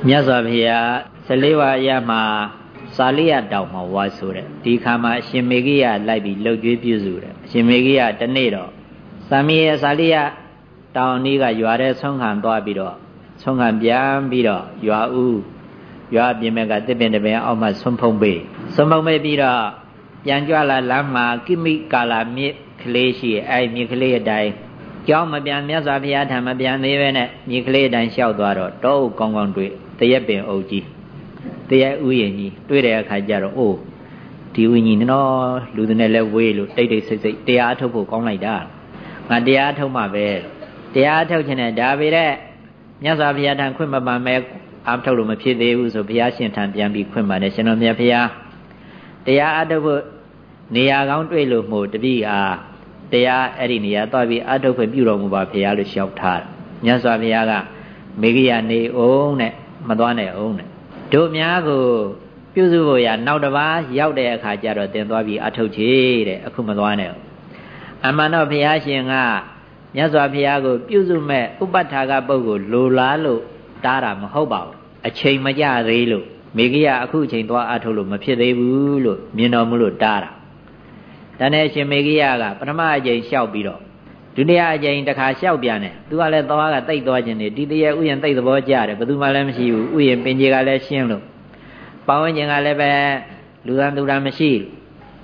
မြတ်စွာဘုရား14ဝါရမှာစာလိယတောင်မှာဝါဆိုတဲ့ဒီခါမှာအရှင်မေဂိယလိုက်ပြီးလှုပ်ကြွေးပြုစုတယ်အရှင်မေဂိယတနေ့တော့သာမီရဲ့စာလိယတောင်နီးကရွာတဲ့ဆုံးခံသွားပြီးတော့ဆုံးခံပြန်ပြီးတော့ရွာဦးရွာပြင်မဲ့ကတစ်ပင်တစ်ပင်အောက်မှာဆွန့်ဖုံးပေးဆွန့်ဖုံးပေးပြီးတော့ပြန်ကြွလာလမ်းမှာကိမိကာလာမြစ်ကလေးရှိအဲမြစ်ကလေးအတိုင်းကြောင်းမပြန်မြတ်စွာဘုရားထံမပြန်သေးပဲနဲ့မြစ်ကလေးအတိုင်းလျှောက်သွားတော့တောအုပ်ကောင်းကောင်းတွေ့ တရက်ပင်အုပ်ကြီးတရက်ဥယျာဉ်ကြီးတွေ့တဲ့အခါကျတော့အိုးဒီဝိညာဉ်နော်လူတွေနဲ့လဲဝေးလို့တိတ်တိတ်ဆိတ်ဆိတ်တရားထုတ်ဖို့ကောင်းလိုက်တာငါတရားထုတ်မှပဲတရားထုတ်ခြင်းနဲ့ဒါပေတဲ့မြတ်စွာဘုရားထံခွင့်မပန်မဲ့အားထုတ်လို့မဖြစ်သေးဘူးဆိုဘုရားရှင်ထံပြန်ပြီးခွင့်ပါတယ်ရှင်တော်မြတ်ဘုရားတရားအထုတ်ဖို့နေရာကောင်းတွေ့လို့မို့တပည့်အားတရားအဲ့ဒီနေရာသွားပြီးအထုတ်ခွင့်ပြုတော်မူပါဘုရားလို့လျှောက်ထားတယ်မြတ်စွာဘုရားကမေဂိယနေအောင်နဲ့ မသွားနဲ့အောင်နဲ့တို့များကိုပြုစုဖို့ရနောက်တစ်ပါးရောက်တဲ့အခါကျတော့တင်သွားပြီးအထုတ်ချေတဲ့အခုမသွားနဲ့အမှန်တော့ဘုရားရှင်ကမြတ်စွာဘုရားကို ပြုစုမဲ့ဥပဋ္ဌာကပုဂ္ဂိုလ်လိုလားလို့တားတာမဟုတ်ပါဘူးအချိန်မကြသေးလို့မိဂိယအခုအချိန်သွားအထုတ်လို့မဖြစ်သေးဘူးလို့မြင်တော်မူလို့တားတာတန်တဲ့ရှင်မိဂိယကပထမအကြိမ်လျှောက်ပြီးတော့ ဒုတိယအကြိမ်တစ်ခါလျှောက်ပြန်တယ်သူကလည်းသွားကတိတ်သွားခြင်းနေဒီတည်းရဲ့ဥယျာဉ်တိတ်သဘောကြတယ်ဘယ်သူမှလည်းမရှိဘူးဥယျာဉ်ပင်ကြီးကလည်းရှင်းလို့ပဝန်းကျင်ကလည်းပဲလူသားသူသားမရှိ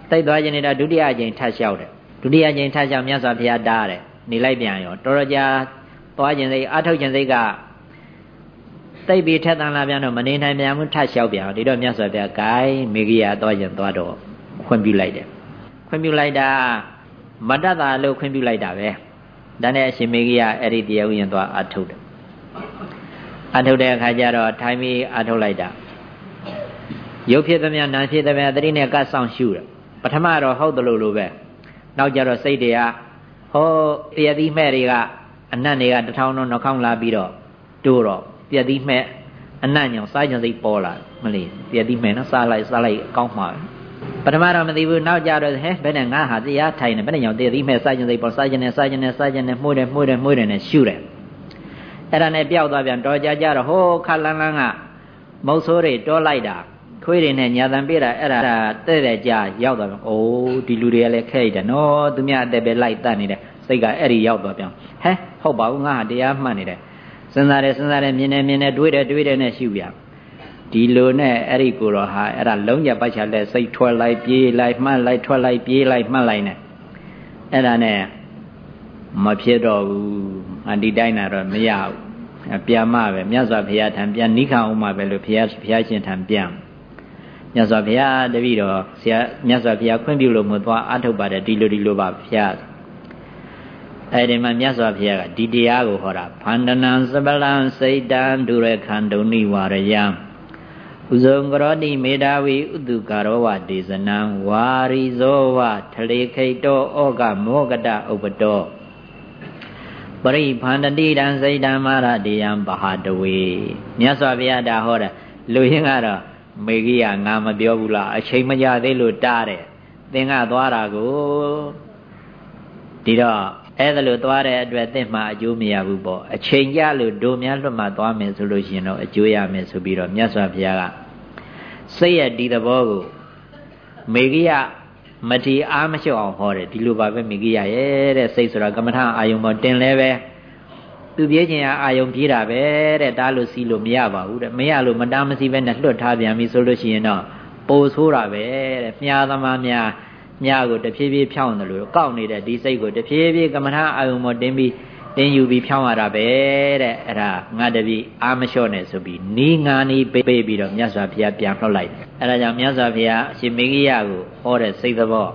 တိတ်သွားခြင်းနေတာဒုတိယအကြိမ်ထပ်လျှောက်တယ်ဒုတိယအကြိမ်ထပ်လျှောက်မြတ်စွာဘုရားတားတယ်နေလိုက်ပြန်ရောတော်တော်ကြာသွားခြင်းစိတ်အထုတ်ခြင်းစိတ်ကတိတ်ပြီးထက်တန်လာပြန်တော့မနေနိုင်ပြန်ဘူးထပ်လျှောက်ပြန်ဒီတော့မြတ်စွာဘုရားဂိုင်းမေဂိယသွားခြင်းသွားတော့ခွင့်ပြုလိုက်တယ်ခွင့်ပြုလိုက်တာ မတတ်တာလို့ခွင့်ပြုလိုက်တာပဲဒါနဲ့အရှင်မေဂိယအဲ့ဒီတရားဥယျာဉ်သွားအထုတ်တယ်အထုတ်တဲ့အခါကျတော့ထိုင်ပြီးအထုတ်လိုက်တာရုပ်ဖြစ်သမျှနာမ်ဖြစ်သမျှသတိနဲ့ကတ်ဆောင်ရှုတယ်ပထမတော့ဟုတ်တယ်လို့လိုပဲနောက်ကြတော့စိတ်တွေကဟောတရတိမဲ့တွေကအနတ်တွေကတထောင်တော့နှောခေါင်းလာပြီးတော့တိုးတော့တရတိမဲ့အနတ်ညောင်စားကြစိတ်ပေါ်လာမလေးတရတိမဲ့နော်စားလိုက်စားလိုက်ကောင်းမှာပ ထမတော့မသိဘူးနောက်ကြတော့ဟဲဘယ်နဲ့ငါဟာတရားထိုင်နေဘယ်နဲ့ညောင်တရတိမဲ့စားကြစိတ်ပေါ်စားကြနေစားကြနေစားကြနေမှုတယ်မှုတယ်မှုတယ်နဲ့ရှုတယ်အဲ့ဒါနဲ့ပျောက်သွားပြန်တော်ကြကြတော့ဟိုးခလန်းလန်းကမုတ်ဆိုးတွေတောလိုက်တာခွေးတွေနဲ့ညာတန်ပြတာအဲ့ဒါတဲ့တဲ့ကြာရောက်သွားပြန်အိုးဒီလူတွေကလည်းခဲရတယ်နော်သူများအသက်ပဲလိုက်တတ်နေတယ်စိတ်ကအဲ့ဒီရောက်သွားပြန်ဟဲဟုတ်ပါဘူးငါဟာတရားမှတ်နေတယ်စဉ်းစားတယ်စဉ်းစားတယ်မြင်တယ်မြင်တယ်တွေးတယ်တွေးတယ်နဲ့ရှုပြ ဒီလိုနဲ့အဲ့ဒီကိုတော့ဟာအဲ့ဒါလုံးရပိုက်ချလက်စိတ်ထွက်လိုက်ပြေးလိုက်မှတ်လိုက်ထွက်လိုက်ပြေးလိုက်မှတ်လိုက်နဲ့အဲ့ဒါနဲ့မဖြစ်တော့ဘူးအဒီတိုင်းတာတော့မရဘူးပြန်မှပဲမြတ်စွာဘုရားထံပြန်နိခအောင်မှပဲလို့ဘုရားဘုရားရှင်ထံပြန်မြတ်စွာဘုရားတပည့်တော်ဆရာမြတ်စွာဘုရားခွင့်ပြုလို့မသွားအထုတ်ပါတယ်ဒီလိုဒီလိုပါဘုရားအဲဒီမှာမြတ်စွာဘုရားကဒီတရားကိုဟောတာဖန္ဒနံစပလံစိတ်တံဒုရခန္တုန်နိဝရယံ ဥဇုံကရောတိမေတာဝီဥတုကာရောဝဒေဇနံဝါရိဇောဝထလေခိတောဩကမောကတဥပတောပရိဖန္တတိတံစိတ်တံမာရတေယံဘဟာတဝေမြတ်စွာဘုရားဒါဟောတာလူရင်းကတော့မေကြီးကငါမပြောဘူးလားအချိန်မကြသေးလို့တားတယ်သင်ကသွားတာကိုဒီတော့အဲ့ဒါလို့သွားတဲ့အတွက်သင်မှအကျိုးမရဘူးပေါ့အချိန်ကြလို့ဒုများလွတ်မှသွားမယ်ဆိုလို့ရှိရင်တော့အကျိုးရမယ်ဆိုပြီးတော့မြတ်စွာဘုရားက စိတ်ရဲ့ဒီသဘောကိုမေကြီးကမတီအားမလျှော့အောင်ဟောတယ်ဒီလိုပါပဲမေကြီးရရဲ့တဲ့စိတ်ဆိုတာကမ္မထအာယုံပေါ်တင်လဲပဲသူပြေးခြင်းအာယုံပြေးတာပဲတဲ့တားလို့စီးလို့မရပါဘူးတဲ့မရလို့မတားမစီးပဲနဲ့လွတ်ထားပြန်ပြီဆိုလို့ရှိရင်တော့ပိုဆိုးတာပဲတဲ့မြားသမားများမြားကိုတဖြည်းဖြည်းဖြောင်းတယ်လို့ကောက်နေတဲ့ဒီစိတ်ကိုတဖြည်းဖြည်းကမ္မထာအာယုံမတင်းပြီး တင်းယူပြီးဖြောင်းရတာပဲတဲ့အဲ့ဒါငါတပည့်အာမလျှော့နဲ့ဆိုပြီးနီးငါနီးပေးပေးပြီးတော့မြတ်စွာဘုရားပြန်လှုပ်လိုက်တယ်အဲ့ဒါကြောင့်မြတ်စွာဘုရားအရှင်မေဂိယကိုဟောတဲ့စိတ်သဘော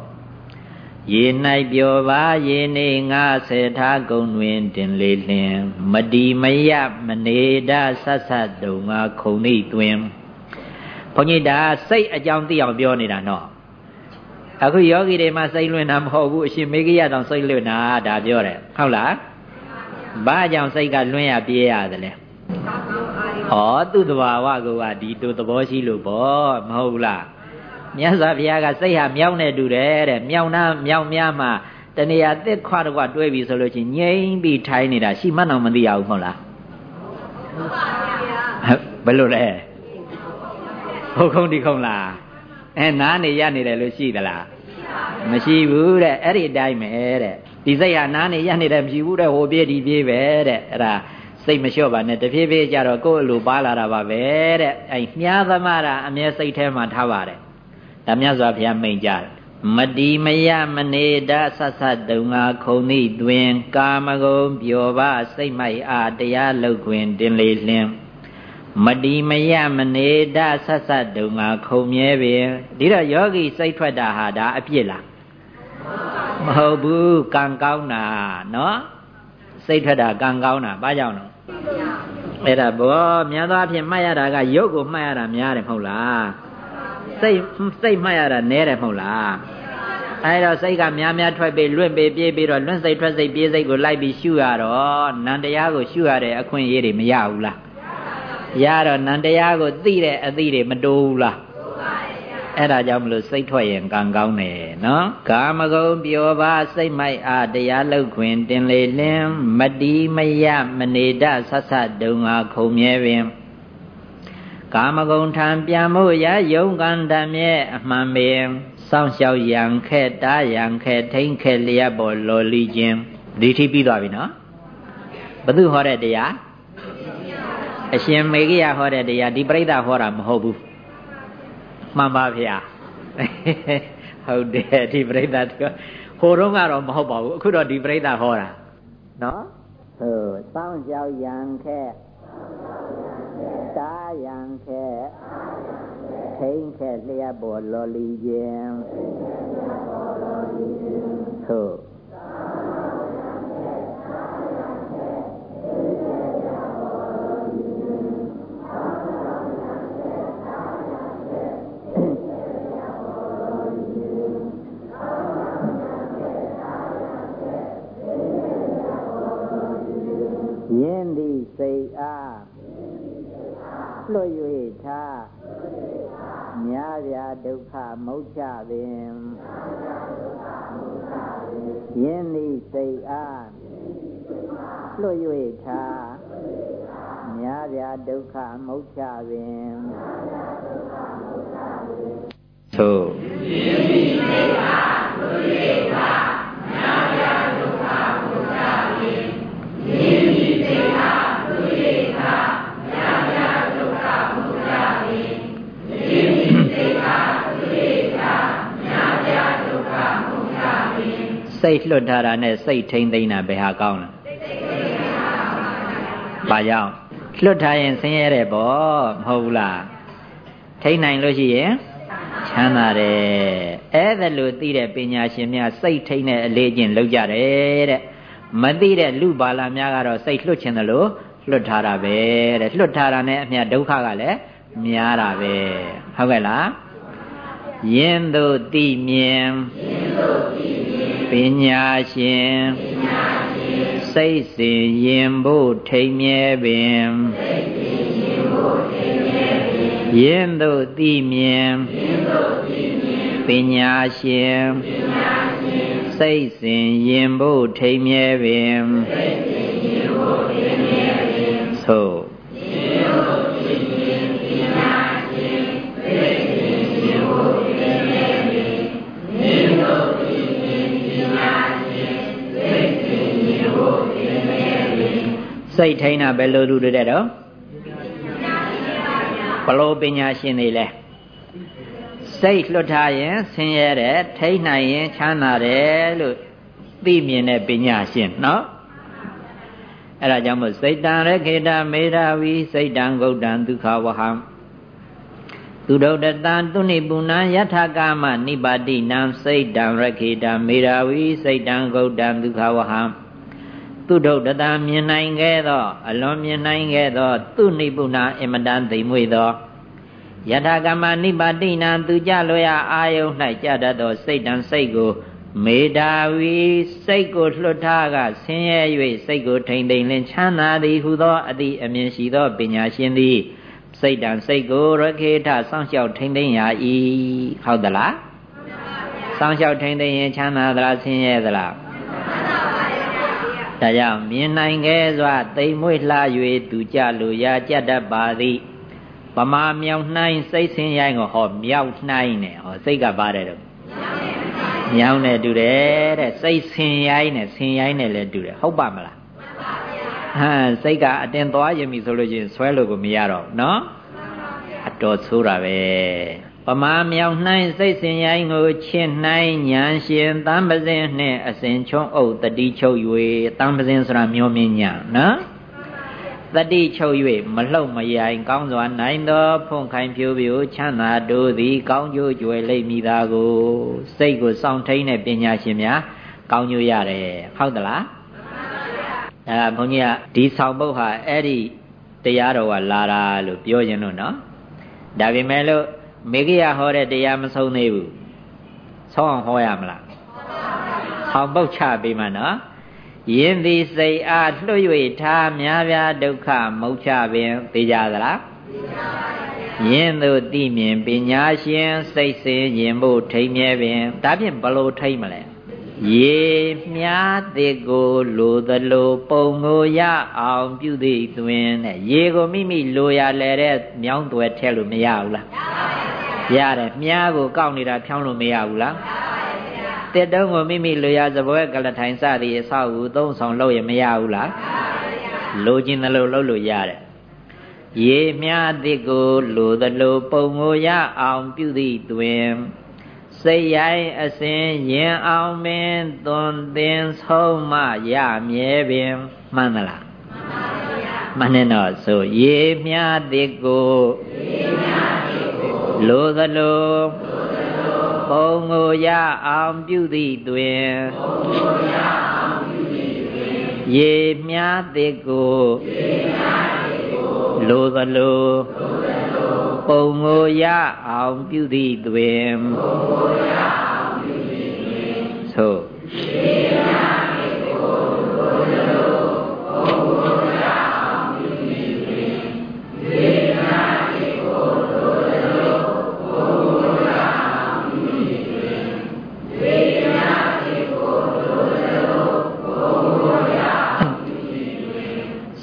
ရေ၌ပျော်ပါရေနေငါဆေထားကုံတွင်တင်လေလင်မတီမယမနေတာဆတ်ဆတ်တုံငါခုံနေတွင်ဘုန်းကြီးဒါစိတ်အကြောင်းသိအောင်ပြောနေတာနော်အခုယောဂီတွေမှာစိတ်လွင်တာမဟုတ်ဘူးအရှင်မေဂိယတောင်စိတ်လွင်တာဒါပြောတယ်ဟုတ်လား ဘာကြောင့်စိတ်ကလွင်ရပြေးရတယ်လဲဟောသူ့တဘာဝကဒီတို့သဘောရှိလို့ပေါ့မဟုတ်လားမြတ်စွာဘုရားကစိတ်ဟာမြောက်နေတူတယ်တဲ့မြောက်နာမြောက်များမှာတဏှာတစ်ခွာတကွတွဲပြီဆိုလို့ချင်းငြိမ့်ပြီးထိုင်းနေတာရှိမှန်းတော့မသိရဘူးမဟုတ်လားဘယ်လိုလဲဟုတ်ခုံဒီခုံလားအဲနားနေရနေတယ်လို့ရှိသလားမရှိဘူးတဲ့အဲ့ဒီအတိုင်းပဲတဲ့ ဒီစိတ်ဟာနားနေရနေတယ်မရှိဘူးတဲ့ဟိုပြေးဒီပြေးပဲတဲ့အဲ့ဒါစိတ်မလျှော့ပါနဲ့တဖြည်းဖြည်းကြတော့ကိုယ့်အလိုပါလာတာပါပဲတဲ့အဲမြားသမားတာအမြဲစိတ်ထဲမှာထားပါတယ်ဒါမြတ်စွာဘုရားမိန်ကြတယ်မတီမယမနေတာဆဆတုံငါခုံသည့်တွင် ကာမဂုံပျော်ပါစိတ်မိုက်အားတရားလောက်တွင်တင်လေလင်းမတီမယမနေတာဆဆတုံငါခုံမြဲပင်ဒီတော့ယောဂီစိတ်ထွက်တာဟာဒါအပြစ်လား မဟုတ်ဘူးကံကောင်းတာနော်စိတ်ထွက်တာကံကောင်းတာဘာကြောင့်လဲအဲ့ဒါဘောများသောအားဖြင့်မှတ်ရတာကရုပ်ကိုမှတ်ရတာများတယ်မဟုတ်လားစိတ်စိတ်မှတ်ရတာနဲတယ်မဟုတ်လားအဲဒါစိတ်ကများများထွက်ပြီးလွင့်ပြီးပြေးပြီးတော့လွင့်စိတ်ထွက်စိတ်ပြေးစိတ်ကိုလိုက်ပြီးရှုရတော့နန္တရားကိုရှုရတဲ့အခွင့်အရေးတွေမရဘူးလားရတော့နန္တရားကိုသိတဲ့အသည့်တွေမတိုးဘူးလား အဲ့ဒါကြောင့်မလို့စိတ်ထွက်ရင်ကံကောင်းတယ်နော်ကာမဂုဏ်ပျော်ပါစိတ်မိုက်အားတရားလောက်ခွင်တင်လေလင်းမတီမယမနေတဆဆတုံငါခုံမြဲပင်ကာမဂုဏ်ထံပြန်မှုရယုံကံဓမ္မဲအမှန်ပင်စောင့်ရှောက်ရန်ခဲတားရန်ခဲထိန်ခဲလျက်ပေါ်လော်လီခြင်းဒီထိပြီးသွားပြီနော်ဘသူဟောတဲ့တရားအရှင်မေဂိယဟောတဲ့တရားဒီပြိဿဟောတာမဟုတ်ဘူး မှန်ပါဗျာဟုတ်တယ်ဒီပြိဿဟိုတော့ကတော့မဟုတ်ပါဘူးအခုတော့ဒီပြိဿဟောတာနော်ဟုတ်စောင့်ရှောက်ရန်ခဲတားရန်ခဲထိန်ခဲလျက်ပေါ်လော်လီခြင်းဟုတ်ယင်းသည့်စိတ်အား လွတ်၍ထားမြားပြဒုက္ခမုတ်ချပင်ယင်းသည့်စိတ်အားလွတ်၍ထားမြားပြဒုက္ခမုတ်ချပင်သို့ယင်းသည့်စိတ်အားလွတ်၍ထား စိတ်လွတ်ထားတာနဲ့စိတ်ထိမ့်သိမ့်တာဘယ်ဟာကောင်းလဲဘာကြောင့်လွတ်ထားရင်ဆင်းရဲတယ်ပေါ့မဟုတ်ဘူးလားထိမ့်နိုင်လို့ရှိရင်ချမ်းသာတယ်အဲ့ဒါလို့သိတဲ့ပညာရှင်များစိတ်ထိမ့်တဲ့အလေးချင်းလောက်ကြတယ်တဲ့မသိတဲ့လူပါလာများကတော့စိတ်လွတ်ခြင်းတယ်လို့လွတ်ထားတာပဲတဲ့လွတ်ထားတာနဲ့အမြတ်ဒုက္ခကလည်းများတာပဲဟုတ်ကဲ့လားယင်းတို့သိမြင် ပညာရှင်စိတ်စဉ်ရင်ဖို့ထိမ်မြဲပင်ယင်းတို့သိမြင်ပညာရှင်စိတ်စဉ်ရင်ဖို့ထိမ်မြဲပင် စိတ်ထိန်းတာဘယ်လိုလူတွေတဲ့တော့ဘလို့ပညာရှင်တွေလဲစိတ်လွတ်ထားရင်ဆင်းရဲတယ်ထိန်းနိုင်ရင်ချမ်းသာတယ်လို့သိမြင်တဲ့ပညာရှင်နော်အဲ့ဒါကြောင့်မို့စိတ်တံရခေတမေဓာဝီစိတ်တံဂௌတံဒုက္ခဝဟံသူဒုတ်တံသူနိပုဏ္ဏယထာကာမနိပါတိနံစိတ်တံရခေတမေဓာဝီစိတ်တံဂௌတံဒုက္ခဝဟံ သူဒုတ်တံမြင်နိုင်ခဲ့သော အလွန်မြင်နိုင်ခဲ့သော သူနိပုဏ္ဏအမတန်သိမ်မွေ့သောယထာကမ္မနိပါတိနံသူကြလွယ်အာယုန်၌ကြတတ်သော စိတ်တံစိတ်ကို မေတ္တာဝီစိတ်ကိုလွတ်ထားကဆင်းရဲ၍စိတ်ကိုထိန်သိမ်လင်းချမ်းသာသည်ဟုသောအသည့်အမြင်ရှိသောပညာရှင်သည် စိတ်တံစိတ်ကိုရခေထစောင့်ရှောက်ထိန်သိမ်ရာဤဟုတ်သလားစောင့်ရှောက်ထိန်သိမ်ရင်ချမ်းသာသလားဆင်းရဲသလား ဒါကြောင့်မြင်နိုင်ခဲ့စွာတိမ်မွေ့လှ၍သူကြလိုရာကြတတ်ပါသည်ပမာမြောင်နှိုင်းစိတ်ဆင်းရိုင်းကိုဟောမြောက်နှိုင်းနဲ့ဟောစိတ်ကပါတယ်တော့မြောင်းနဲ့တူတယ်တဲ့စိတ်ဆင်ရိုင်းနဲ့ဆင်ရိုင်းနဲ့လည်းတူတယ်ဟုတ်ပါမလားဟမ်စိတ်ကအတင်သွားရင်ပြီဆိုလို့ချင်းဆွဲလို့ကိုမရတော့နော်အတော်ဆိုးတာပဲ ပမာမြောင်နှိုင်းစိတ်ဆင်ရိုင်းကိုချစ်နှိုင်းဉာဏ်ရှင်တမ်းပစင်းနှင့်အစဉ်ချုံအုပ်တတိချုပ်၍တမ်းပစင်းဆိုတာမျောမြင်ညာနော်တတိချုပ်၍မလှုပ်မယိုင်ကောင်းစွာနိုင်သောဖုန်ခိုင်ဖြိုးဖြိုးချမ်းသာတို့သည် ကောင်းကျိုးကြွယ်လိမ့်မိသားကိုစိတ်ကိုစောင့်ထိန်တဲ့ပညာရှင်များကောင်းကျိုးရတယ်ဟုတ်သလားအဲဘုန်းကြီးကဒီဆောင်ပုတ်ဟာအဲ့ဒီတရားတော်ကလာတာလို့ပြောရင်တော့နော်ဒါပေမဲ့လို့ မေဂိယဟောတဲ့တရားမဆုံးသေးဘူးဆုံးအောင်ဟောရမလားဆောင်ပုတ်ချပေးမှနော်ယင်းသည်စိတ်အားလွှတ်၍ထားများပြားဒုက္ခမုတ်ချပင်သိကြသလားသိကြပါယင်းတို့သိမြင်ပညာရှင်စိတ်စင်ရင်ဖို့ထိမ်မြဲပင်ဒါဖြင့်ဘလို့ထိမ်မလဲ ရေမြားတစ်ကိုလိုသလိုပုံကိုရအောင်ပြုသည့်တွင်တဲ့ရေကိုမိမိလိုရလဲတဲ့မြောင်းသွဲထည့်လို့မရဘူးလားရတယ်မြားကိုကောက်နေတာဖြောင်းလို့မရဘူးလားတစ်တုံးကိုမိမိလိုရစပွဲကလထိုင်စသည်အဆောက်အဦသုံးဆောင်လုပ်ရမရဘူးလားလိုချင်တယ်လို့လုပ်လို့ရတယ်ရေမြားတစ်ကိုလိုသလိုပုံကိုရအောင်ပြုသည့်တွင် စိတ်ရိုင်းအစဉ်ရင်အောင်မင်းသွန်သင်ဆုံးမရမြဲပင်မှန်သလားမှန်တယ်တော့ဆိုရေမြားတစ်ကိုလိုသလိုပုံကိုရအောင်ပြုသည့်တွင်ရေမြားတစ်ကိုလိုသလို ပုံကိုရအောင်ပြုသည့်တွင်သို့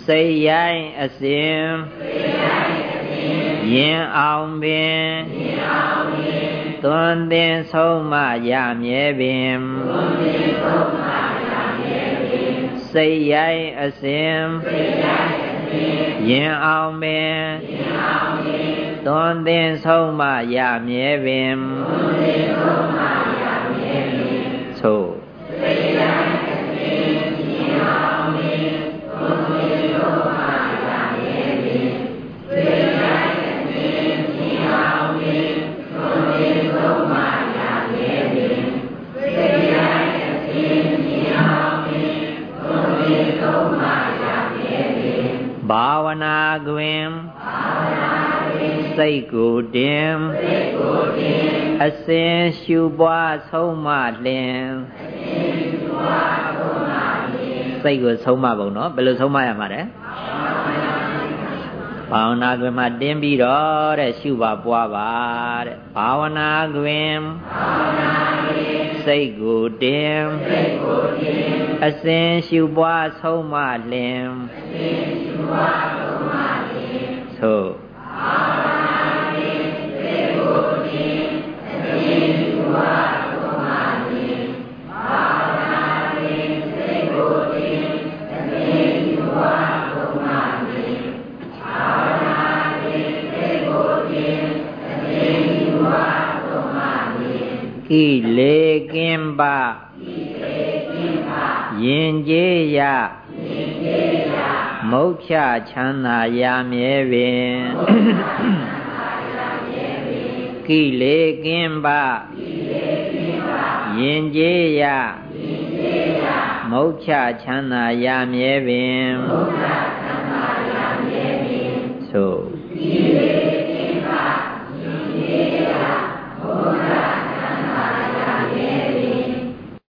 စိတ်ရိုင်းအစဉ် ရင်အောင်ပင်သွန်သင်ဆုံးမရမြဲပင်စိတ်ရိုင်းအစဉ်ရင်အောင်ပင်သွန်သင်ဆုံးမရမြဲပင်သို့ ဝနာတွင်စိတ်ကိုတင်အစဉ်ရှုပွားဆုံးမလင်စိတ်ကိုဆုံးမပုံနော်ဘယ်လိုဆုံးမရမှာလဲဘာဝနာတွင်မှတင်းပြီးတော့တဲ့ရှုပါပွားပါတဲ့ဘာဝနာတွင်စိတ်ကိုတင်အစဉ်ရှုပွားဆုံးမလင် သို့ကိလေကင်းပါယင်ကျေးရ မုတ်ချချမ်းသာရမြဲပင်ကိလေကင်းပါယင်ကျေးရမုတ်ချချမ်းသာရမြဲပင်